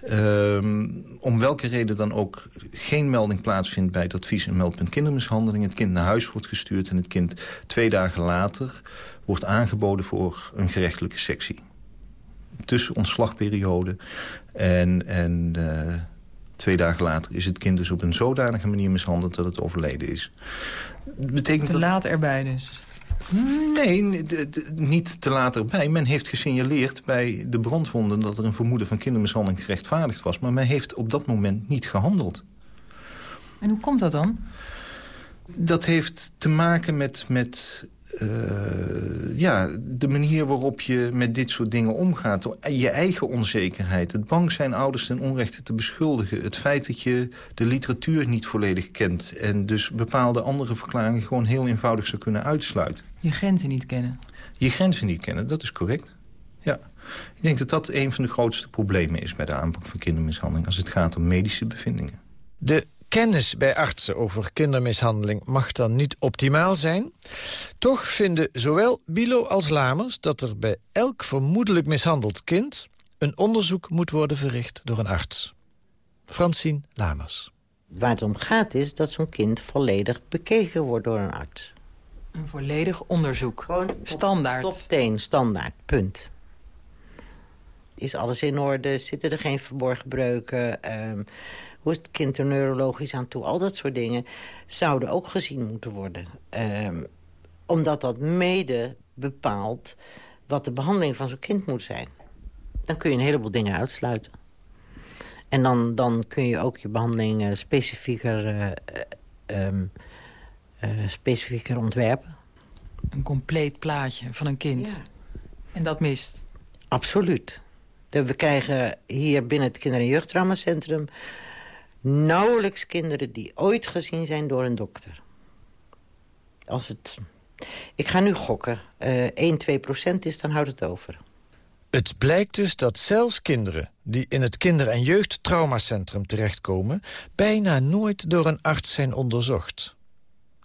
Ehm, om welke reden dan ook geen melding plaatsvindt bij het advies- en meldpunt kindermishandeling. Het kind naar huis wordt gestuurd en het kind twee dagen later wordt aangeboden voor een gerechtelijke sectie. Tussen ontslagperiode en, en twee dagen later is het kind dus op een zodanige manier mishandeld dat het overleden is. Betekent Te dat... laat erbij dus. Nee, niet te laat erbij. Men heeft gesignaleerd bij de brandwonden... dat er een vermoeden van kindermishandeling gerechtvaardigd was. Maar men heeft op dat moment niet gehandeld. En hoe komt dat dan? Dat heeft te maken met, met eh, ja, de manier waarop je met dit soort dingen omgaat. Door Je eigen onzekerheid. Het bang zijn ouders ten onrechte te beschuldigen. Het feit dat je de literatuur niet volledig kent. En dus bepaalde andere verklaringen gewoon heel eenvoudig zou kunnen uitsluiten. Je grenzen niet kennen. Je grenzen niet kennen, dat is correct. Ja. Ik denk dat dat een van de grootste problemen is... bij de aanpak van kindermishandeling... als het gaat om medische bevindingen. De kennis bij artsen over kindermishandeling mag dan niet optimaal zijn. Toch vinden zowel Bilo als Lamers dat er bij elk vermoedelijk mishandeld kind... een onderzoek moet worden verricht door een arts. Francine Lamers. Waar het om gaat is dat zo'n kind volledig bekeken wordt door een arts. Een volledig onderzoek. Standaard. Top 10, standaard, punt. Is alles in orde? Zitten er geen verborgen breuken? Ehm, hoe is het kind er neurologisch aan toe? Al dat soort dingen zouden ook gezien moeten worden. Ehm, omdat dat mede bepaalt wat de behandeling van zo'n kind moet zijn. Dan kun je een heleboel dingen uitsluiten. En dan, dan kun je ook je behandeling eh, specifieker, eh, eh, ehm, eh, specifieker ontwerpen. Een compleet plaatje van een kind. En dat mist. Absoluut. We krijgen hier binnen het kinder- en jeugdtraumacentrum... nauwelijks kinderen die ooit gezien zijn door een dokter. Als het... Ik ga nu gokken. Eh 1, 2 procent is, dan houdt het over. Het blijkt dus dat zelfs kinderen die in het kinder- en jeugdtraumacentrum terechtkomen... bijna nooit door een arts zijn onderzocht.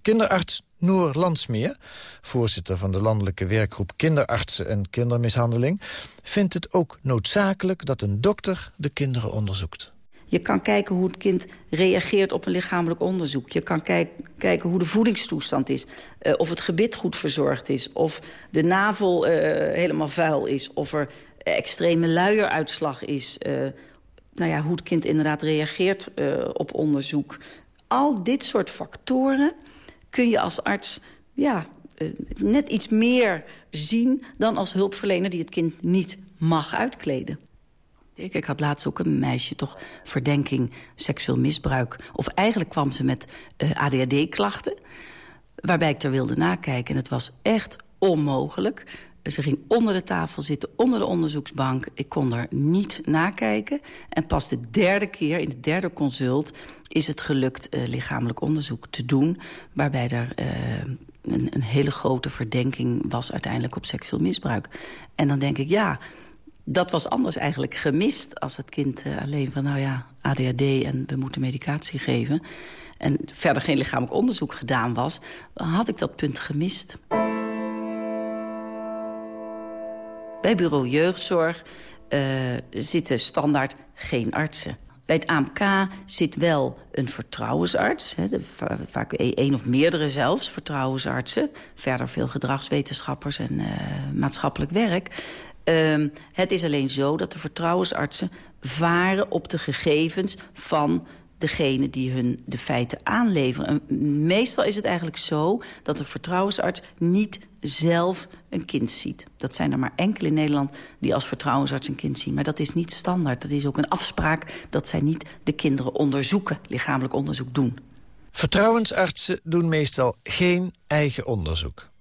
Kinderarts Noor Landsmeer, voorzitter van de landelijke werkgroep kinderartsen en kindermishandeling, vindt het ook noodzakelijk dat een dokter de kinderen onderzoekt. Je kan kijken hoe het kind reageert op een lichamelijk onderzoek. Je kan kijk, kijken hoe de voedingstoestand is. Uh, of het gebit goed verzorgd is. Of de navel uh, helemaal vuil is. Of er extreme luieruitslag is. Uh, nou ja, hoe het kind inderdaad reageert op onderzoek. Al dit soort factoren kun je als arts ja, net iets meer zien... dan als hulpverlener die het kind niet mag uitkleden. Ik, ik had laatst ook een meisje, toch verdenking seksueel misbruik. Of eigenlijk kwam ze met uh, ADHD-klachten. Waarbij ik er wilde nakijken. En het was echt onmogelijk. Ze ging onder de tafel zitten, onder de onderzoeksbank. Ik kon er niet nakijken. En pas de derde keer, in de derde consult... is het gelukt uh, lichamelijk onderzoek te doen... waarbij er uh, een, een hele grote verdenking was uiteindelijk op seksueel misbruik. En dan denk ik, ja, dat was anders eigenlijk gemist als het kind uh, alleen van... nou ja, ADHD en we moeten medicatie geven... en verder geen lichamelijk onderzoek gedaan was... had ik dat punt gemist. Bij bureau jeugdzorg uh, zitten standaard geen artsen. Bij het AMK zit wel een vertrouwensarts. Vaak één of meerdere zelfs, vertrouwensartsen. Verder veel gedragswetenschappers en uh, maatschappelijk werk. Um, het is alleen zo dat de vertrouwensartsen varen op de gegevens van degene die hun de feiten aanleveren. En meestal is het eigenlijk zo dat de vertrouwensarts niet zelf een kind ziet. Dat zijn er maar enkele in Nederland die als vertrouwensarts een kind zien. Maar dat is niet standaard. Dat is ook een afspraak dat zij niet de kinderen onderzoeken, lichamelijk onderzoek doen. Vertrouwensartsen doen meestal geen eigen onderzoek.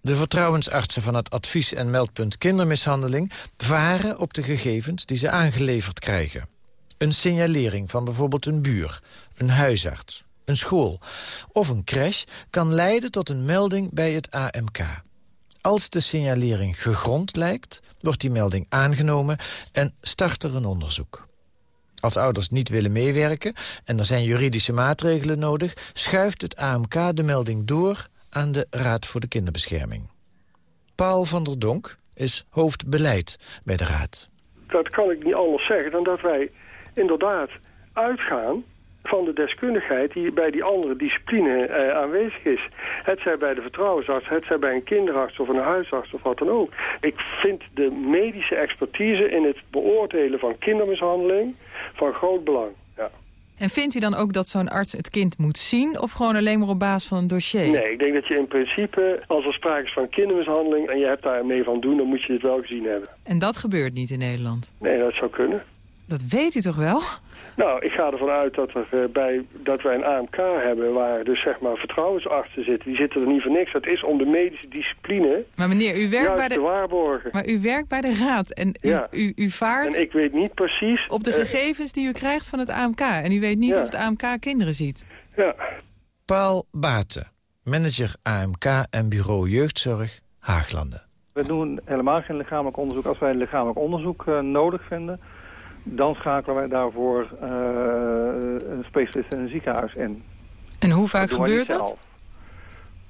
De vertrouwensartsen van het advies- en meldpunt kindermishandeling... varen op de gegevens die ze aangeleverd krijgen. Een signalering van bijvoorbeeld een buur, een huisarts, een school... of een crash kan leiden tot een melding bij het AMK. Als de signalering gegrond lijkt, wordt die melding aangenomen... en start er een onderzoek. Als ouders niet willen meewerken en er zijn juridische maatregelen nodig... schuift het AMK de melding door aan de Raad voor de Kinderbescherming. Paul van der Donk is hoofdbeleid bij de Raad. Dat kan ik niet anders zeggen dan dat wij inderdaad uitgaan van de deskundigheid die bij die andere discipline eh, aanwezig is. Het zij bij de vertrouwensarts, het zij bij een kinderarts of een huisarts of wat dan ook. Ik vind de medische expertise in het beoordelen van kindermishandeling van groot belang. En vindt u dan ook dat zo'n arts het kind moet zien... of gewoon alleen maar op basis van een dossier? Nee, ik denk dat je in principe, als er sprake is van kindermishandeling... en je hebt daar mee van doen, dan moet je het wel gezien hebben. En dat gebeurt niet in Nederland? Nee, dat zou kunnen. Dat weet u toch wel? Nou, ik ga ervan uit dat, er, uh, bij, dat wij een AMK hebben waar dus zeg maar vertrouwensartsen zitten. Die zitten er niet voor niks. Dat is om de medische discipline maar meneer, u werkt bij de, te waarborgen. Maar u werkt bij de raad en u, ja. u, u, vaart... En ik weet niet precies... Op de uh, gegevens die u krijgt van het AMK. En u weet niet ja. of het AMK kinderen ziet. Ja. Paul Baten, manager AMK en bureau jeugdzorg Haaglanden. We doen helemaal geen lichamelijk onderzoek. Als wij een lichamelijk onderzoek uh, nodig vinden dan schakelen wij daarvoor uh, een specialist in een ziekenhuis in. En hoe vaak dat gebeurt dat?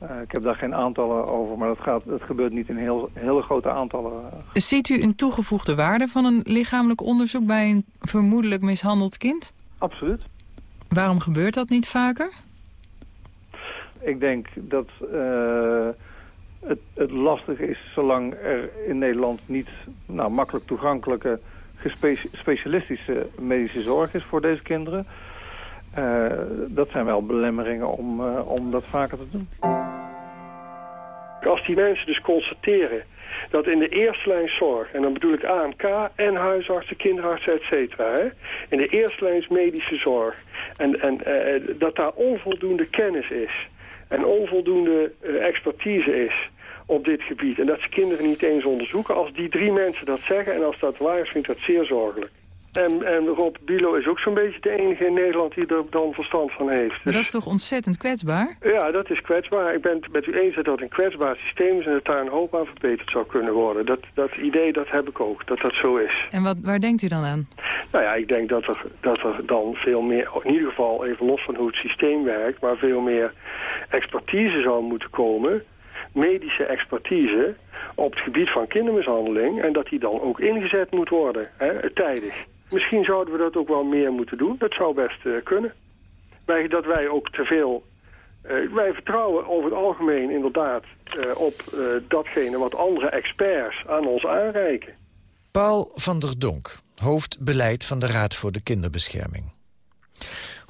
Uh, ik heb daar geen aantallen over, maar dat, gaat, dat gebeurt niet in heel, hele grote aantallen. Ziet u een toegevoegde waarde van een lichamelijk onderzoek bij een vermoedelijk mishandeld kind? Absoluut. Waarom gebeurt dat niet vaker? Ik denk dat uh, het, het lastig is zolang er in Nederland niet nou, makkelijk toegankelijke specialistische medische zorg is voor deze kinderen. Uh, dat zijn wel belemmeringen om, uh, om dat vaker te doen. Als die mensen dus constateren dat in de eerste lijn zorg, en dan bedoel ik AMK en huisartsen, kinderartsen, et cetera, in de eerste lijn medische zorg, en, en uh, dat daar onvoldoende kennis is en onvoldoende expertise is op dit gebied. En dat ze kinderen niet eens onderzoeken. Als die drie mensen dat zeggen en als dat waar is, vind ik dat zeer zorgelijk. En, en Rob Bilo is ook zo'n beetje de enige in Nederland die er dan verstand van heeft. Maar dat is toch ontzettend kwetsbaar? Ja, dat is kwetsbaar. Ik ben het met u eens dat dat een kwetsbaar systeem is... en dat daar een hoop aan verbeterd zou kunnen worden. Dat, dat idee, dat heb ik ook, dat dat zo is. En wat, waar denkt u dan aan? Nou ja, ik denk dat er, dat er dan veel meer... in ieder geval even los van hoe het systeem werkt... maar veel meer expertise zou moeten komen... medische expertise op het gebied van kindermishandeling... en dat die dan ook ingezet moet worden, hè, tijdig. Misschien zouden we dat ook wel meer moeten doen. Dat zou best uh, kunnen. Wij, dat wij ook te veel... Uh, wij vertrouwen over het algemeen inderdaad uh, op datgene wat andere experts aan ons aanreiken. Paul van der Donk, hoofdbeleid van de Raad voor de Kinderbescherming.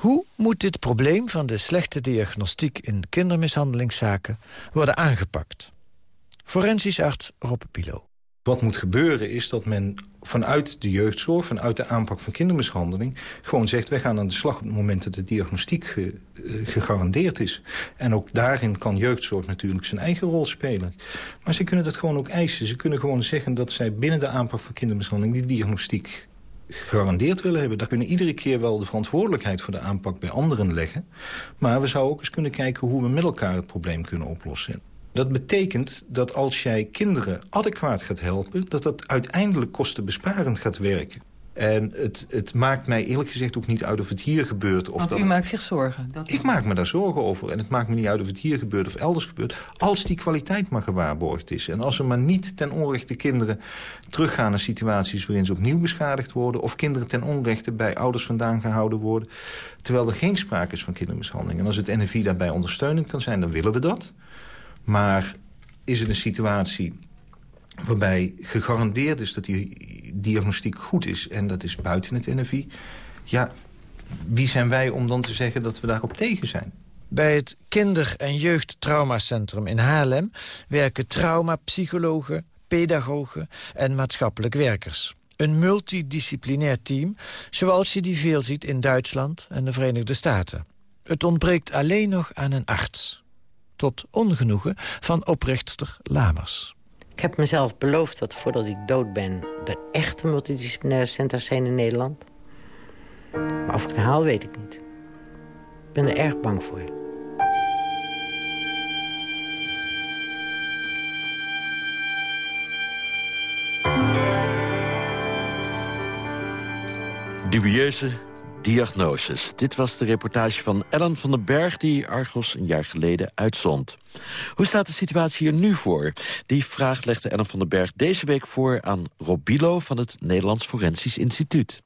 Hoe moet dit probleem van de slechte diagnostiek in kindermishandelingszaken worden aangepakt? Forensisch arts Rob Pilo. Wat moet gebeuren is dat men vanuit de jeugdzorg, vanuit de aanpak van kindermishandeling... gewoon zegt, wij gaan aan de slag op het moment dat de diagnostiek ge, uh, gegarandeerd is. En ook daarin kan jeugdzorg natuurlijk zijn eigen rol spelen. Maar ze kunnen dat gewoon ook eisen. Ze kunnen gewoon zeggen dat zij binnen de aanpak van kindermishandeling... die diagnostiek gegarandeerd willen hebben. Daar kunnen iedere keer wel de verantwoordelijkheid voor de aanpak bij anderen leggen. Maar we zouden ook eens kunnen kijken hoe we met elkaar het probleem kunnen oplossen. Dat betekent dat als jij kinderen adequaat gaat helpen... dat dat uiteindelijk kostenbesparend gaat werken. En het, het maakt mij eerlijk gezegd ook niet uit of het hier gebeurt. Of Want dat... u maakt zich zorgen? Dat... Ik maak me daar zorgen over. En het maakt me niet uit of het hier gebeurt of elders gebeurt. Als die kwaliteit maar gewaarborgd is. En als er maar niet ten onrechte kinderen teruggaan naar situaties... waarin ze opnieuw beschadigd worden... of kinderen ten onrechte bij ouders vandaan gehouden worden... terwijl er geen sprake is van kindermishandeling. En als het NFI daarbij ondersteunend kan zijn, dan willen we dat. Maar is het een situatie waarbij gegarandeerd is dat die diagnostiek goed is... en dat is buiten het NFI... ja, wie zijn wij om dan te zeggen dat we daarop tegen zijn? Bij het Kinder- en Jeugdtraumacentrum in Haarlem... werken traumapsychologen, pedagogen en maatschappelijk werkers. Een multidisciplinair team, zoals je die veel ziet in Duitsland en de Verenigde Staten. Het ontbreekt alleen nog aan een arts. Tot ongenoegen van oprichtster Lamers. Ik heb mezelf beloofd dat voordat ik dood ben... er echte multidisciplinaire centra zijn in Nederland. Maar of ik het haal, weet ik niet. Ik ben er erg bang voor. Dubieuze diagnoses. Dit was de reportage van Ellen van den Berg... die Argos een jaar geleden uitzond. Hoe staat de situatie er nu voor? Die vraag legde Ellen van den Berg deze week voor aan Robilo... van het Nederlands Forensisch Instituut.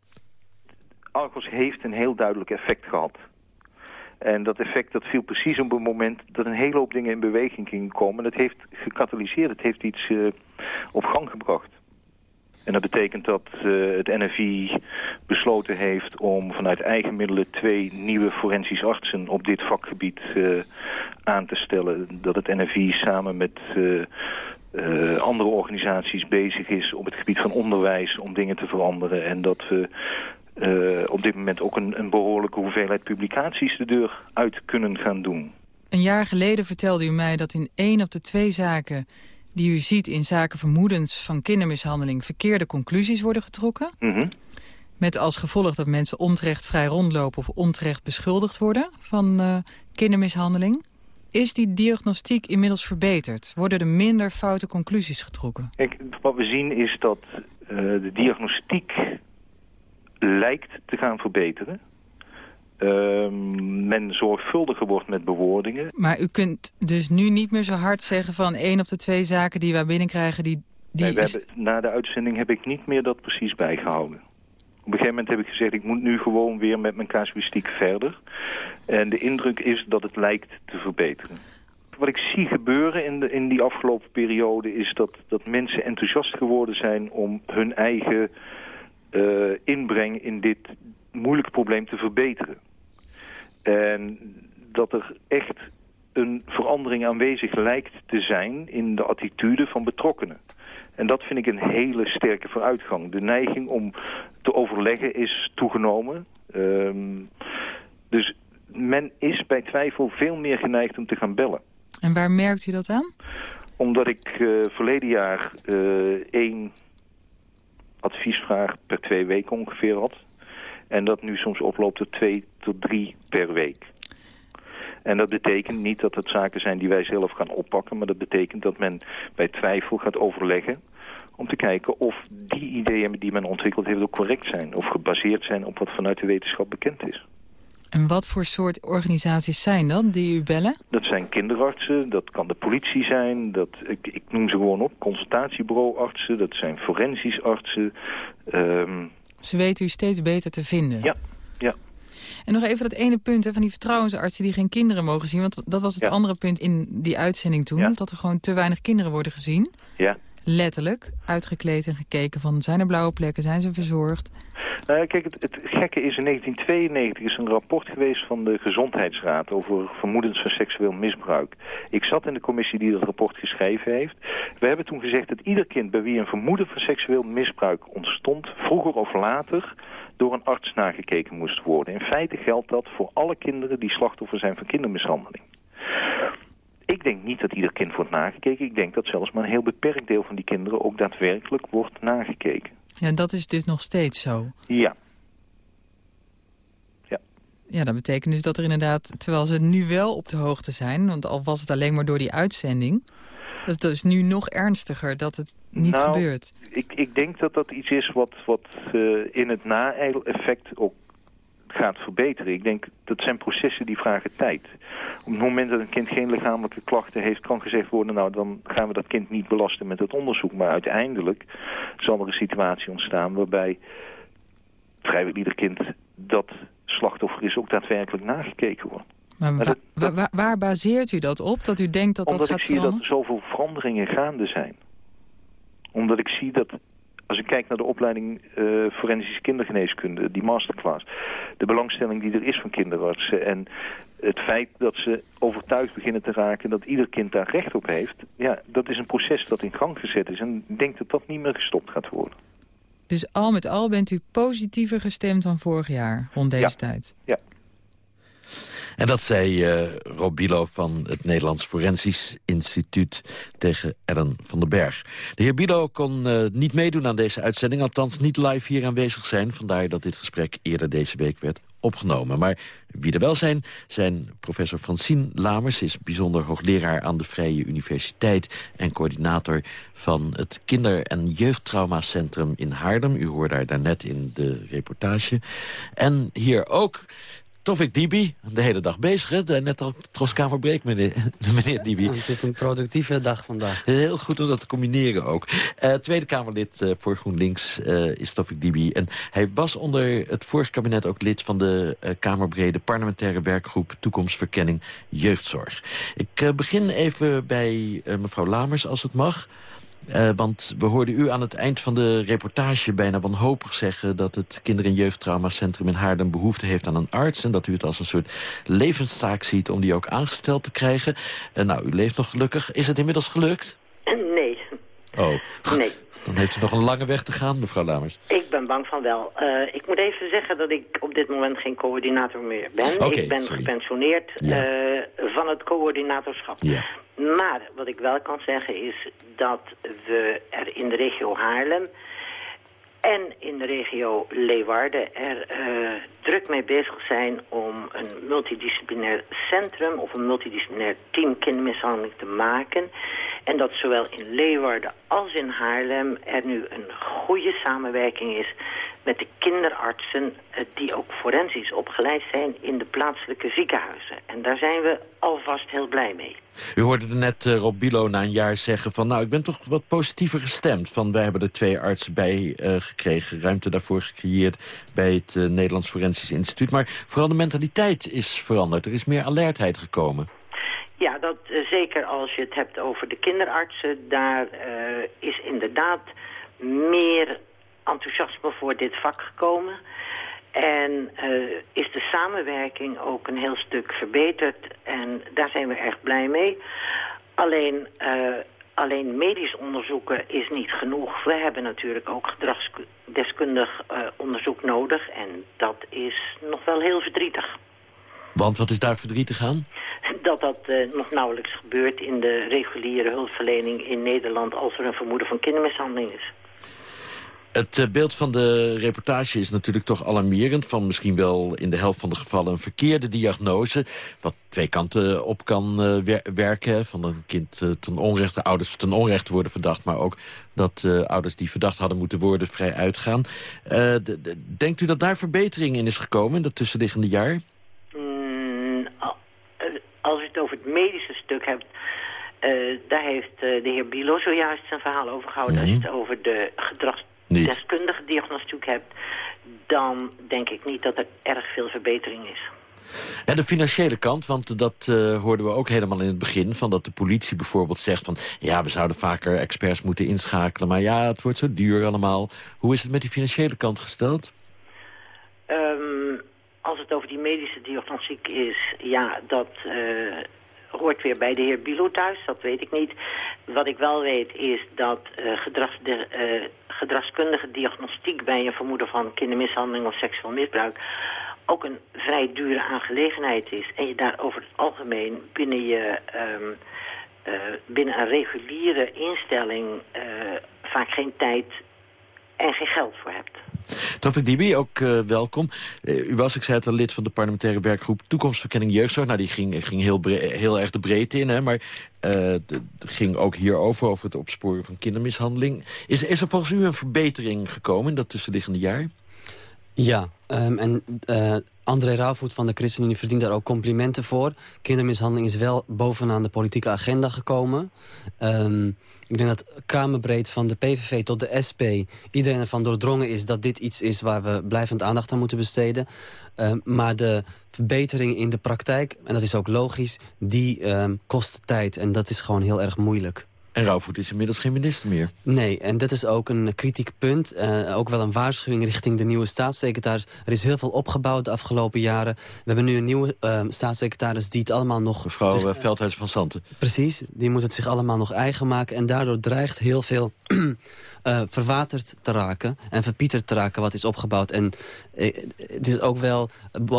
Argos heeft een heel duidelijk effect gehad. En dat effect dat viel precies op het moment dat een hele hoop dingen in beweging gingen komen. Dat heeft gecatalyseerd, het heeft iets uh, op gang gebracht. En dat betekent dat uh, het NFI besloten heeft om vanuit eigen middelen twee nieuwe forensisch artsen op dit vakgebied uh, aan te stellen. Dat het NFI samen met uh, andere organisaties bezig is op het gebied van onderwijs om dingen te veranderen. En dat we op dit moment ook een, een behoorlijke hoeveelheid publicaties de deur uit kunnen gaan doen. Een jaar geleden vertelde u mij dat in één op de twee zaken die u ziet in zaken vermoedens van kindermishandeling... verkeerde conclusies worden getrokken. Mm -hmm. Met als gevolg dat mensen onterecht vrij rondlopen... of onterecht beschuldigd worden van uh, kindermishandeling. Is die diagnostiek inmiddels verbeterd? Worden er minder foute conclusies getrokken? Kijk, wat we zien is dat uh, de diagnostiek lijkt te gaan verbeteren. Uh, men zorgvuldiger wordt met bewoordingen. Maar u kunt dus nu niet meer zo hard zeggen van één op de twee zaken die wij binnenkrijgen... Die, die nee, is... hebben, na de uitzending heb ik niet meer dat precies bijgehouden. Op een gegeven moment heb ik gezegd, ik moet nu gewoon weer met mijn casuïstiek verder. En de indruk is dat het lijkt te verbeteren. Wat ik zie gebeuren in, de, in die afgelopen periode is dat, dat mensen enthousiast geworden zijn om hun eigen uh, inbreng in dit moeilijke probleem te verbeteren. En dat er echt een verandering aanwezig lijkt te zijn in de attitude van betrokkenen. En dat vind ik een hele sterke vooruitgang. De neiging om te overleggen is toegenomen. Um, dus men is bij twijfel veel meer geneigd om te gaan bellen. En waar merkt u dat aan? Omdat ik uh, verleden jaar uh, één adviesvraag per twee weken ongeveer had. En dat nu soms oploopt tot twee tot drie per week. En dat betekent niet dat het zaken zijn die wij zelf gaan oppakken... maar dat betekent dat men bij twijfel gaat overleggen... om te kijken of die ideeën die men ontwikkeld heeft ook correct zijn... of gebaseerd zijn op wat vanuit de wetenschap bekend is. En wat voor soort organisaties zijn dan die u bellen? Dat zijn kinderartsen, dat kan de politie zijn, dat, ik, ik noem ze gewoon op, consultatiebureauartsen, dat zijn forensisch artsen. ehm, Ze weten u steeds beter te vinden. ja, ja. En nog even dat ene punt hè, van die vertrouwensartsen die geen kinderen mogen zien. Want dat was het andere punt in die uitzending toen. Dat er gewoon te weinig kinderen worden gezien. Ja. Letterlijk. Uitgekleed en gekeken van zijn er blauwe plekken, zijn ze verzorgd. Nou, kijk, het, het gekke is in 1992 is een rapport geweest van de Gezondheidsraad over vermoedens van seksueel misbruik. Ik zat in de commissie die dat rapport geschreven heeft. We hebben toen gezegd dat ieder kind bij wie een vermoeden van seksueel misbruik ontstond, vroeger of later, door een arts nagekeken moest worden. In feite geldt dat voor alle kinderen die slachtoffer zijn van kindermishandeling. Ik denk niet dat ieder kind wordt nagekeken. Ik denk dat zelfs maar een heel beperkt deel van die kinderen ook daadwerkelijk wordt nagekeken. Ja, dat is dus nog steeds zo. Ja, Ja, dat betekent dus dat er inderdaad, terwijl ze nu wel op de hoogte zijn... want al was het alleen maar door die uitzending... dat is dus nu nog ernstiger dat het niet Nou, gebeurt. Ik, ik denk dat dat iets is wat, wat eh, in het na-effect ook gaat verbeteren. Ik denk dat zijn processen die vragen tijd. Op het moment dat een kind geen lichamelijke klachten heeft, kan gezegd worden, nou dan gaan we dat kind niet belasten met het onderzoek. Maar uiteindelijk zal er een situatie ontstaan waarbij vrijwel ieder kind dat slachtoffer is ook daadwerkelijk nagekeken wordt. Maar dat- waar baseert u dat op? Dat u denkt dat dat Omdat gaat ik zie veranderen? dat er zoveel veranderingen gaande zijn. Omdat ik zie dat, als ik kijk naar de opleiding eh forensische kindergeneeskunde, die masterclass, de belangstelling die er is van kinderartsen en het feit dat ze overtuigd beginnen te raken dat ieder kind daar recht op heeft, ja, dat is een proces dat in gang gezet is. En ik denk dat dat niet meer gestopt gaat worden. Dus al met al bent u positiever gestemd dan vorig jaar, rond deze Ja. tijd? Ja. En dat zei eh Rob Bilo van het Nederlands Forensisch Instituut tegen Ellen van den Berg. De heer Bilo kon eh, niet meedoen aan deze uitzending, althans niet live hier aanwezig zijn. Vandaar dat dit gesprek eerder deze week werd opgenomen. Maar wie er wel zijn, zijn professor Francine Lamers... is bijzonder hoogleraar aan de Vrije Universiteit... en coördinator van het Kinder- en Jeugdtraumacentrum in Haarlem. U hoorde haar daarnet in de reportage. En hier ook Tofik Dibi, de hele dag bezig, hè? Net al Troskamerbreek, meneer, meneer Dibi. Het is een productieve dag vandaag. Heel goed om dat te combineren ook. Eh, Tweede Kamerlid eh, voor GroenLinks eh, is Tofik Dibi. En hij was onder het vorige kabinet ook lid van de Kamerbrede parlementaire werkgroep Toekomstverkenning Jeugdzorg. Ik begin even bij mevrouw Lamers, als het mag. Eh, want we hoorden u aan het eind van de reportage bijna wanhopig zeggen... dat het kinder- en jeugdtraumacentrum in Haarlem behoefte heeft aan een arts... en dat u het als een soort levenstaak ziet om die ook aangesteld te krijgen. Eh, nou, u leeft nog gelukkig. Is het inmiddels gelukt? Nee, Oh, nee. dan heeft u nog een lange weg te gaan, mevrouw Lamers. Ik ben bang van wel. Eh, ik moet even zeggen dat ik op dit moment geen coördinator meer ben. Ik ben sorry. gepensioneerd Ja. eh, van het coördinatorschap. Ja. Maar wat ik wel kan zeggen is dat we er in de regio Haarlem en in de regio Leeuwarden er eh, druk mee bezig zijn om een multidisciplinair centrum of een multidisciplinair team kindermishandeling te maken. En dat zowel in Leeuwarden als in Haarlem er nu een goede samenwerking is met de kinderartsen eh, die ook forensisch opgeleid zijn in de plaatselijke ziekenhuizen. En daar zijn we alvast heel blij mee. U hoorde er net eh, Rob Bilo na een jaar zeggen van... nou, ik ben toch wat positiever gestemd. Van wij hebben er twee artsen bij eh, gekregen. Ruimte daarvoor gecreëerd bij het Nederlands Forensisch Instituut. Maar vooral de mentaliteit is veranderd. Er is meer alertheid gekomen. Ja, dat zeker als je het hebt over de kinderartsen. Daar is inderdaad meer enthousiasme voor dit vak gekomen. En eh, is de samenwerking ook een heel stuk verbeterd. En daar zijn we erg blij mee. Alleen, eh, alleen medisch onderzoeken is niet genoeg. We hebben natuurlijk ook gedragsdeskundig eh, onderzoek nodig. En dat is nog wel heel verdrietig. Want wat is daar verdrietig aan? dat dat nog nauwelijks gebeurt in de reguliere hulpverlening in Nederland als er een vermoeden van kindermishandeling is. Het eh, beeld van de reportage is natuurlijk toch alarmerend... van misschien wel in de helft van de gevallen een verkeerde diagnose... wat twee kanten op kan uh, werken. Van een kind ten onrechte, ouders ten onrechte worden verdacht... maar ook dat ouders die verdacht hadden moeten worden vrij uitgaan. denkt u dat daar verbetering in is gekomen in dat tussenliggende jaar? Mm, als u het over het medische stuk hebt... daar heeft de heer Bilo zojuist zijn verhaal over gehouden. Als je het over de gedragsdeskundige diagnostiek hebt... dan denk ik niet dat er erg veel verbetering is. En de financiële kant, want dat uh, hoorden we ook helemaal in het begin... van dat de politie bijvoorbeeld zegt van... ja, we zouden vaker experts moeten inschakelen... maar ja, het wordt zo duur allemaal. Hoe is het met die financiële kant gesteld? Um, als het over die medische diagnostiek is... ja, dat uh, hoort weer bij de heer Bilo thuis, dat weet ik niet. Wat ik wel weet is dat uh, gedrags de, gedragskundige diagnostiek... bij een vermoeden van kindermishandeling of seksueel misbruik ook een vrij dure aangelegenheid is... en je daar over het algemeen binnen, je, um, uh, binnen een reguliere instelling... Uh, vaak geen tijd en geen geld voor hebt. Tofik Dibi, ook uh, welkom. u was, ik zei het al, lid van de parlementaire werkgroep Toekomstverkenning Jeugdzorg. Nou, die ging, ging heel, heel erg de breedte in, hè, maar het ging ook hierover, over het opsporen van kindermishandeling. Is, is er volgens u een verbetering gekomen in dat tussenliggende jaar? Ja, um, en uh, André Rauwvoet van de ChristenUnie verdient daar ook complimenten voor. Kindermishandeling is wel bovenaan de politieke agenda gekomen. Um, ik denk dat kamerbreed van de PVV tot de SP... iedereen ervan doordrongen is dat dit iets is... waar we blijvend aandacht aan moeten besteden. Um, maar de verbetering in de praktijk, en dat is ook logisch... die kost tijd en dat is gewoon heel erg moeilijk. En Rauwvoet is inmiddels geen minister meer. Nee, en dat is ook een kritiek punt. Uh, ook wel een waarschuwing richting de nieuwe staatssecretaris. Er is heel veel opgebouwd de afgelopen jaren. We hebben nu een nieuwe uh, staatssecretaris die het allemaal nog... Mevrouw zich, uh, Veldhuis van Santen. Precies, die moet het zich allemaal nog eigen maken. En daardoor dreigt heel veel verwaterd te raken en verpieterd te raken wat is opgebouwd. En het is ook wel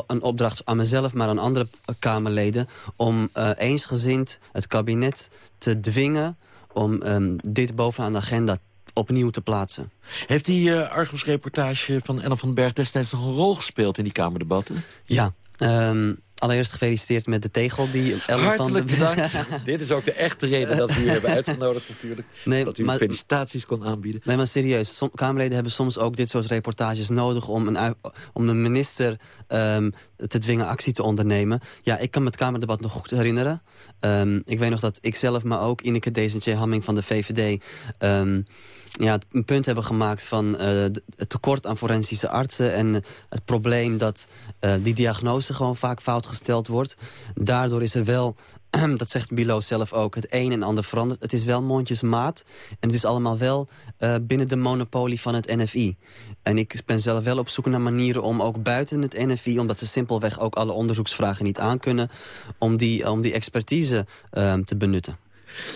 een opdracht aan mezelf, maar aan andere Kamerleden... om eensgezind het kabinet te dwingen om um, dit bovenaan de agenda opnieuw te plaatsen. Heeft die uh, Argos-reportage van Ellen van den Berg destijds nog een rol gespeeld in die Kamerdebatten? Ja, um, allereerst gefeliciteerd met de tegel. Die Hartelijk bedankt. Dit is ook de echte reden dat we u hebben uitgenodigd natuurlijk. Nee, dat u maar, felicitaties kon aanbieden. Nee, maar serieus. Som, Kamerleden hebben soms ook dit soort reportages nodig... om een, om een minister um, te dwingen actie te ondernemen. Ja, ik kan me het Kamerdebat nog goed herinneren. Um, ik weet nog dat ik zelf, maar ook Ineke Desentje Hamming van de VVD... Um, ja, een punt hebben gemaakt van uh, het tekort aan forensische artsen... en het probleem dat uh, die diagnose gewoon vaak fout gesteld wordt. Daardoor is er wel, dat zegt Bilo zelf ook, het een en ander veranderd. Het is wel mondjesmaat en het is allemaal wel uh, binnen de monopolie van het NFI. En ik ben zelf wel op zoek naar manieren om ook buiten het NFI... omdat ze simpelweg ook alle onderzoeksvragen niet aankunnen... om die, om die expertise te benutten.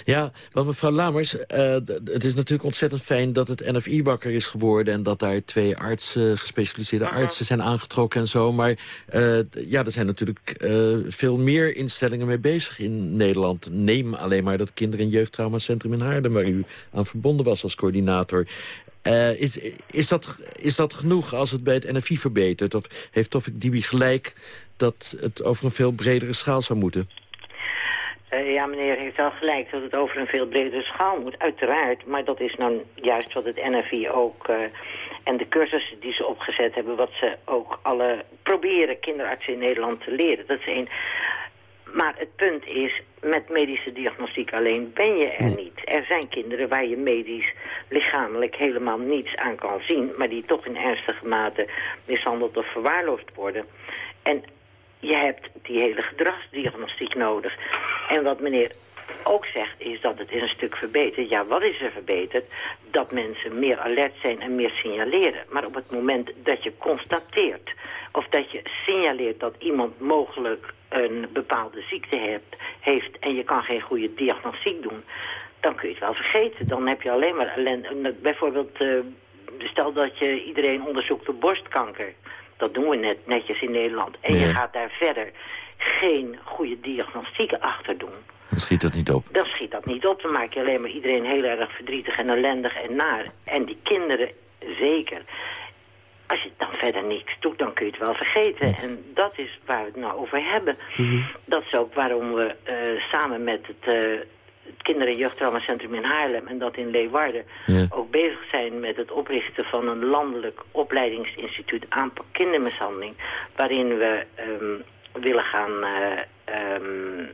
Ja, want mevrouw Lamers, uh, het is natuurlijk ontzettend fijn dat het NFI wakker is geworden... en dat daar twee artsen, gespecialiseerde artsen zijn aangetrokken en zo. Maar uh, ja, er zijn natuurlijk veel meer instellingen mee bezig in Nederland. Neem alleen maar dat kinder- en jeugdtraumacentrum in Haarlem... waar u aan verbonden was als coördinator. Is, is, dat, is dat genoeg als het bij het NFI verbetert? Of heeft Tofik Dibi gelijk dat het over een veel bredere schaal zou moeten? Uh, ja, meneer heeft wel gelijk dat het over een veel bredere schaal moet, uiteraard. Maar dat is nou juist wat het NFI ook... Uh, en de cursussen die ze opgezet hebben... wat ze ook alle proberen kinderartsen in Nederland te leren. Dat is één. Maar het punt is, met medische diagnostiek alleen ben je er niet. Er zijn kinderen waar je medisch, lichamelijk helemaal niets aan kan zien... maar die toch in ernstige mate mishandeld of verwaarloosd worden. En je hebt die hele gedragsdiagnostiek nodig. En wat meneer ook zegt, is dat het is een stuk verbeterd. Ja, wat is er verbeterd? Dat mensen meer alert zijn en meer signaleren. Maar op het moment dat je constateert... of dat je signaleert dat iemand mogelijk een bepaalde ziekte hebt, heeft... en je kan geen goede diagnostiek doen... dan kun je het wel vergeten. Dan heb je alleen maar ellende. Bijvoorbeeld, uh, stel dat je iedereen onderzoekt op borstkanker... Dat doen we net netjes in Nederland. En je gaat daar verder geen goede diagnostiek achter doen. Dan schiet dat niet op. Dan schiet dat niet op. Dan maak je alleen maar iedereen heel erg verdrietig en ellendig en naar. En die kinderen zeker. Als je dan verder niks doet, dan kun je het wel vergeten. En dat is waar we het nou over hebben. Dat is ook waarom we eh, samen met het, uh, het Kinder- en Jeugdtraumacentrum in Haarlem... en dat in Leeuwarden ook bezig zijn met het oprichten van een landelijk opleidingsinstituut aanpak kindermishandeling. Waarin we um, willen gaan uh, um,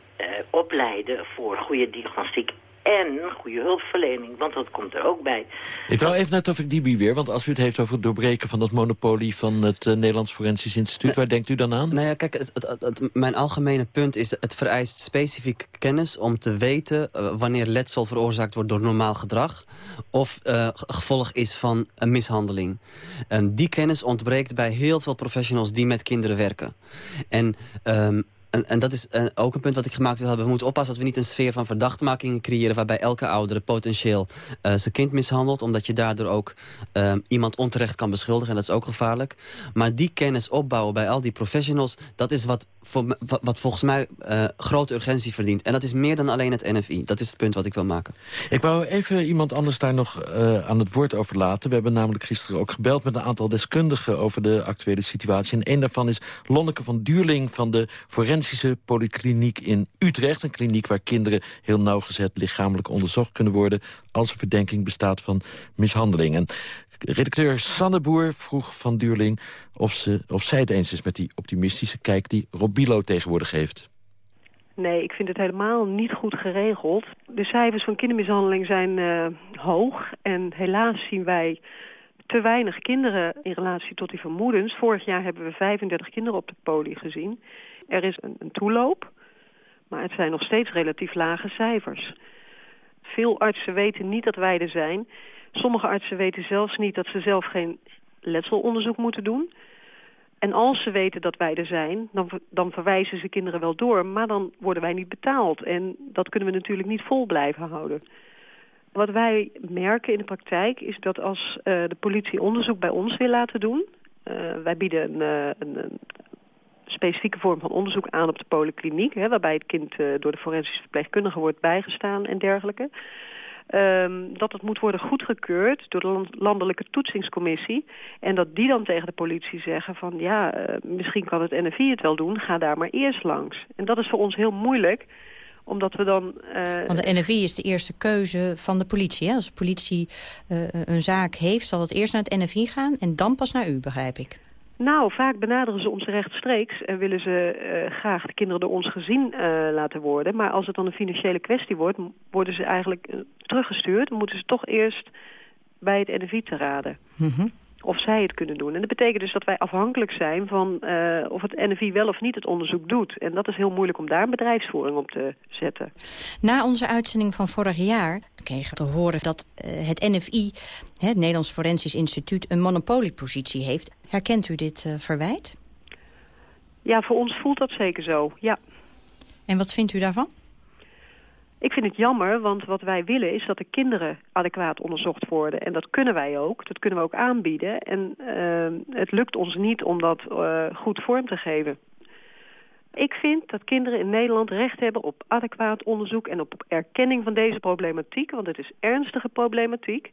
opleiden voor goede diagnostiek en goede hulpverlening, want dat komt er ook bij. Ik wil even net over DB weer, want als u het heeft over het doorbreken van dat monopolie van het uh, Nederlands Forensisch Instituut, waar denkt u dan aan? Nou ja, kijk, het, het, het, mijn algemene punt is, het vereist specifiek kennis om te weten uh, wanneer letsel veroorzaakt wordt door normaal gedrag of uh, gevolg is van een mishandeling. En die kennis ontbreekt bij heel veel professionals die met kinderen werken. En um, en, en, dat is uh, ook een punt wat ik gemaakt wil hebben. We moeten oppassen dat we niet een sfeer van verdachtmakingen creëren... waarbij elke ouder potentieel uh, zijn kind mishandelt... omdat je daardoor ook uh, iemand onterecht kan beschuldigen. En dat is ook gevaarlijk. Maar die kennis opbouwen bij al die professionals... dat is wat, voor, wat volgens mij grote urgentie verdient. En dat is meer dan alleen het NFI. Dat is het punt wat ik wil maken. Ik wou even iemand anders daar nog aan het woord over laten. We hebben namelijk gisteren ook gebeld met een aantal deskundigen... over de actuele situatie. En een daarvan is Lonneke van Duurling van de Forensische Forensische Polykliniek in Utrecht. Een kliniek waar kinderen heel nauwgezet lichamelijk onderzocht kunnen worden... als er verdenking bestaat van mishandeling. En redacteur Sanne Boer vroeg van Duurling of, ze, of zij het eens is met die optimistische kijk... die Robilo tegenwoordig heeft. Nee, ik vind het helemaal niet goed geregeld. De cijfers van kindermishandeling zijn uh, hoog. En helaas zien wij te weinig kinderen in relatie tot die vermoedens. Vorig jaar hebben we 35 kinderen op de poli gezien. Er is een, toeloop, maar het zijn nog steeds relatief lage cijfers. Veel artsen weten niet dat wij er zijn. Sommige artsen weten zelfs niet dat ze zelf geen letselonderzoek moeten doen. En als ze weten dat wij er zijn, dan, dan verwijzen ze kinderen wel door. Maar dan worden wij niet betaald. En dat kunnen we natuurlijk niet vol blijven houden. Wat wij merken in de praktijk is dat als uh, de politie onderzoek bij ons wil laten doen... Uh, wij bieden een, een, een, specifieke vorm van onderzoek aan op de polykliniek... Hè, waarbij het kind uh, door de forensische verpleegkundige wordt bijgestaan en dergelijke... Um, dat het moet worden goedgekeurd door de landelijke toetsingscommissie... en dat die dan tegen de politie zeggen van... ja, uh, misschien kan het NFI het wel doen, ga daar maar eerst langs. En dat is voor ons heel moeilijk omdat we dan... Uh... Want de NFI is de eerste keuze van de politie. Hè? Als de politie een zaak heeft, zal het eerst naar het NFI gaan... en dan pas naar u, begrijp ik. Nou, vaak benaderen ze ons rechtstreeks en willen ze uh, graag de kinderen door ons gezien uh, laten worden. Maar als het dan een financiële kwestie wordt, worden ze eigenlijk uh, teruggestuurd. Moeten ze toch eerst bij het NFI te raden. Mm. Of zij het kunnen doen. En dat betekent dus dat wij afhankelijk zijn van of het NFI wel of niet het onderzoek doet. En dat is heel moeilijk om daar een bedrijfsvoering op te zetten. Na onze uitzending van vorig jaar kregen te horen dat het NFI, het Nederlands Forensisch Instituut, een monopoliepositie heeft. Herkent u dit uh, verwijt? Ja, voor ons voelt dat zeker zo, ja. En wat vindt u daarvan? Ik vind het jammer, want wat wij willen is dat de kinderen adequaat onderzocht worden. En dat kunnen wij ook, dat kunnen we ook aanbieden. En uh, het lukt ons niet om dat uh, goed vorm te geven. Ik vind dat kinderen in Nederland recht hebben op adequaat onderzoek... en op erkenning van deze problematiek, want het is ernstige problematiek...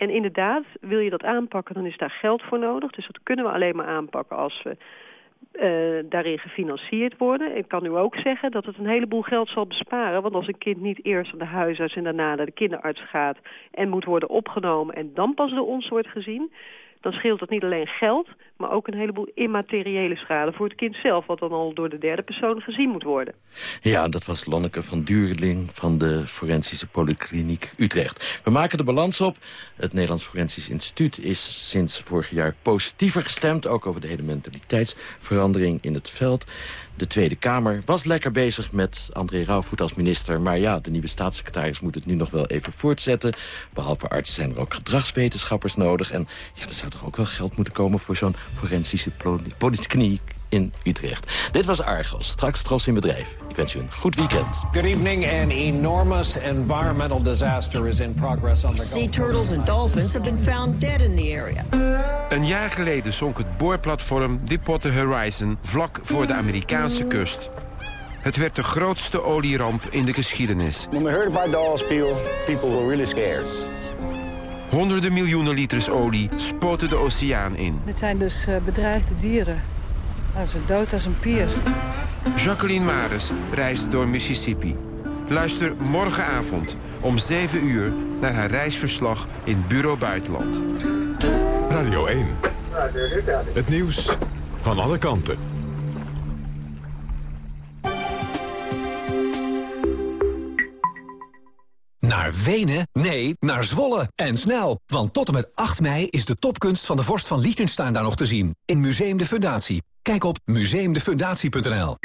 En inderdaad, wil je dat aanpakken, dan is daar geld voor nodig. Dus dat kunnen we alleen maar aanpakken als we uh, daarin gefinancierd worden. Ik kan u ook zeggen dat het een heleboel geld zal besparen. Want als een kind niet eerst naar de huisarts en daarna naar de kinderarts gaat... en moet worden opgenomen en dan pas door ons wordt gezien dan scheelt dat niet alleen geld, maar ook een heleboel immateriële schade voor het kind zelf, wat dan al door de derde persoon gezien moet worden. Ja, dat was Lonneke van Duurling van de Forensische Polykliniek Utrecht. We maken de balans op. Het Nederlands Forensisch Instituut is sinds vorig jaar positiever gestemd, ook over de hele mentaliteitsverandering in het veld. De Tweede Kamer was lekker bezig met André Rauwvoet als minister. Maar ja, de nieuwe staatssecretaris moet het nu nog wel even voortzetten. Behalve artsen zijn er ook gedragswetenschappers nodig. En ja, er zou toch ook wel geld moeten komen voor zo'n forensische polykliniek in Utrecht. Dit was Argos, straks Tros in Bedrijf. Ik wens u een goed weekend. Good evening. An enormous environmental disaster is in progress on the Sea turtles and dolphins have been found dead in the area. Een jaar geleden zonk het boorplatform Deepwater Horizon vlak voor de Amerikaanse kust. Het werd de grootste olieramp in de geschiedenis. When we heard about the oil spill, people were really scared. Honderden miljoenen liters olie spoten de oceaan in. Dit zijn dus uh, bedreigde dieren. Nou, ze dood als een pier. Jacqueline Maris reist door Mississippi. Luister morgenavond om 7 uur naar haar reisverslag in Bureau Buitenland. Radio 1. Het nieuws van alle kanten. Naar Wenen? Nee, naar Zwolle. En snel, want tot en met 8 mei is de topkunst van de vorst van Liechtenstein daar nog te zien. In Museum de Fundatie. Kijk op museumdefundatie.nl.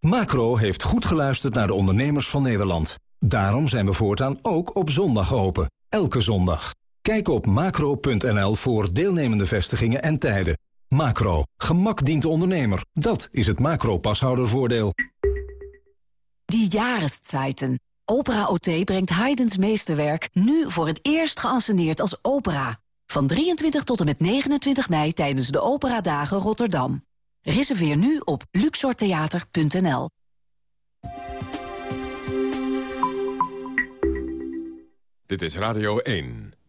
Macro heeft goed geluisterd naar de ondernemers van Nederland. Daarom zijn we voortaan ook op zondag open. Elke zondag. Kijk op macro.nl voor deelnemende vestigingen en tijden. Macro. Gemak dient de ondernemer. Dat is het macro-pashoudervoordeel. Die Jahreszeiten. Opera OT brengt Haydn's meesterwerk nu voor het eerst geanceneerd als opera. Van 23 tot en met 29 mei tijdens de Operadagen Rotterdam. Reserveer nu op luxortheater.nl. Dit is Radio 1.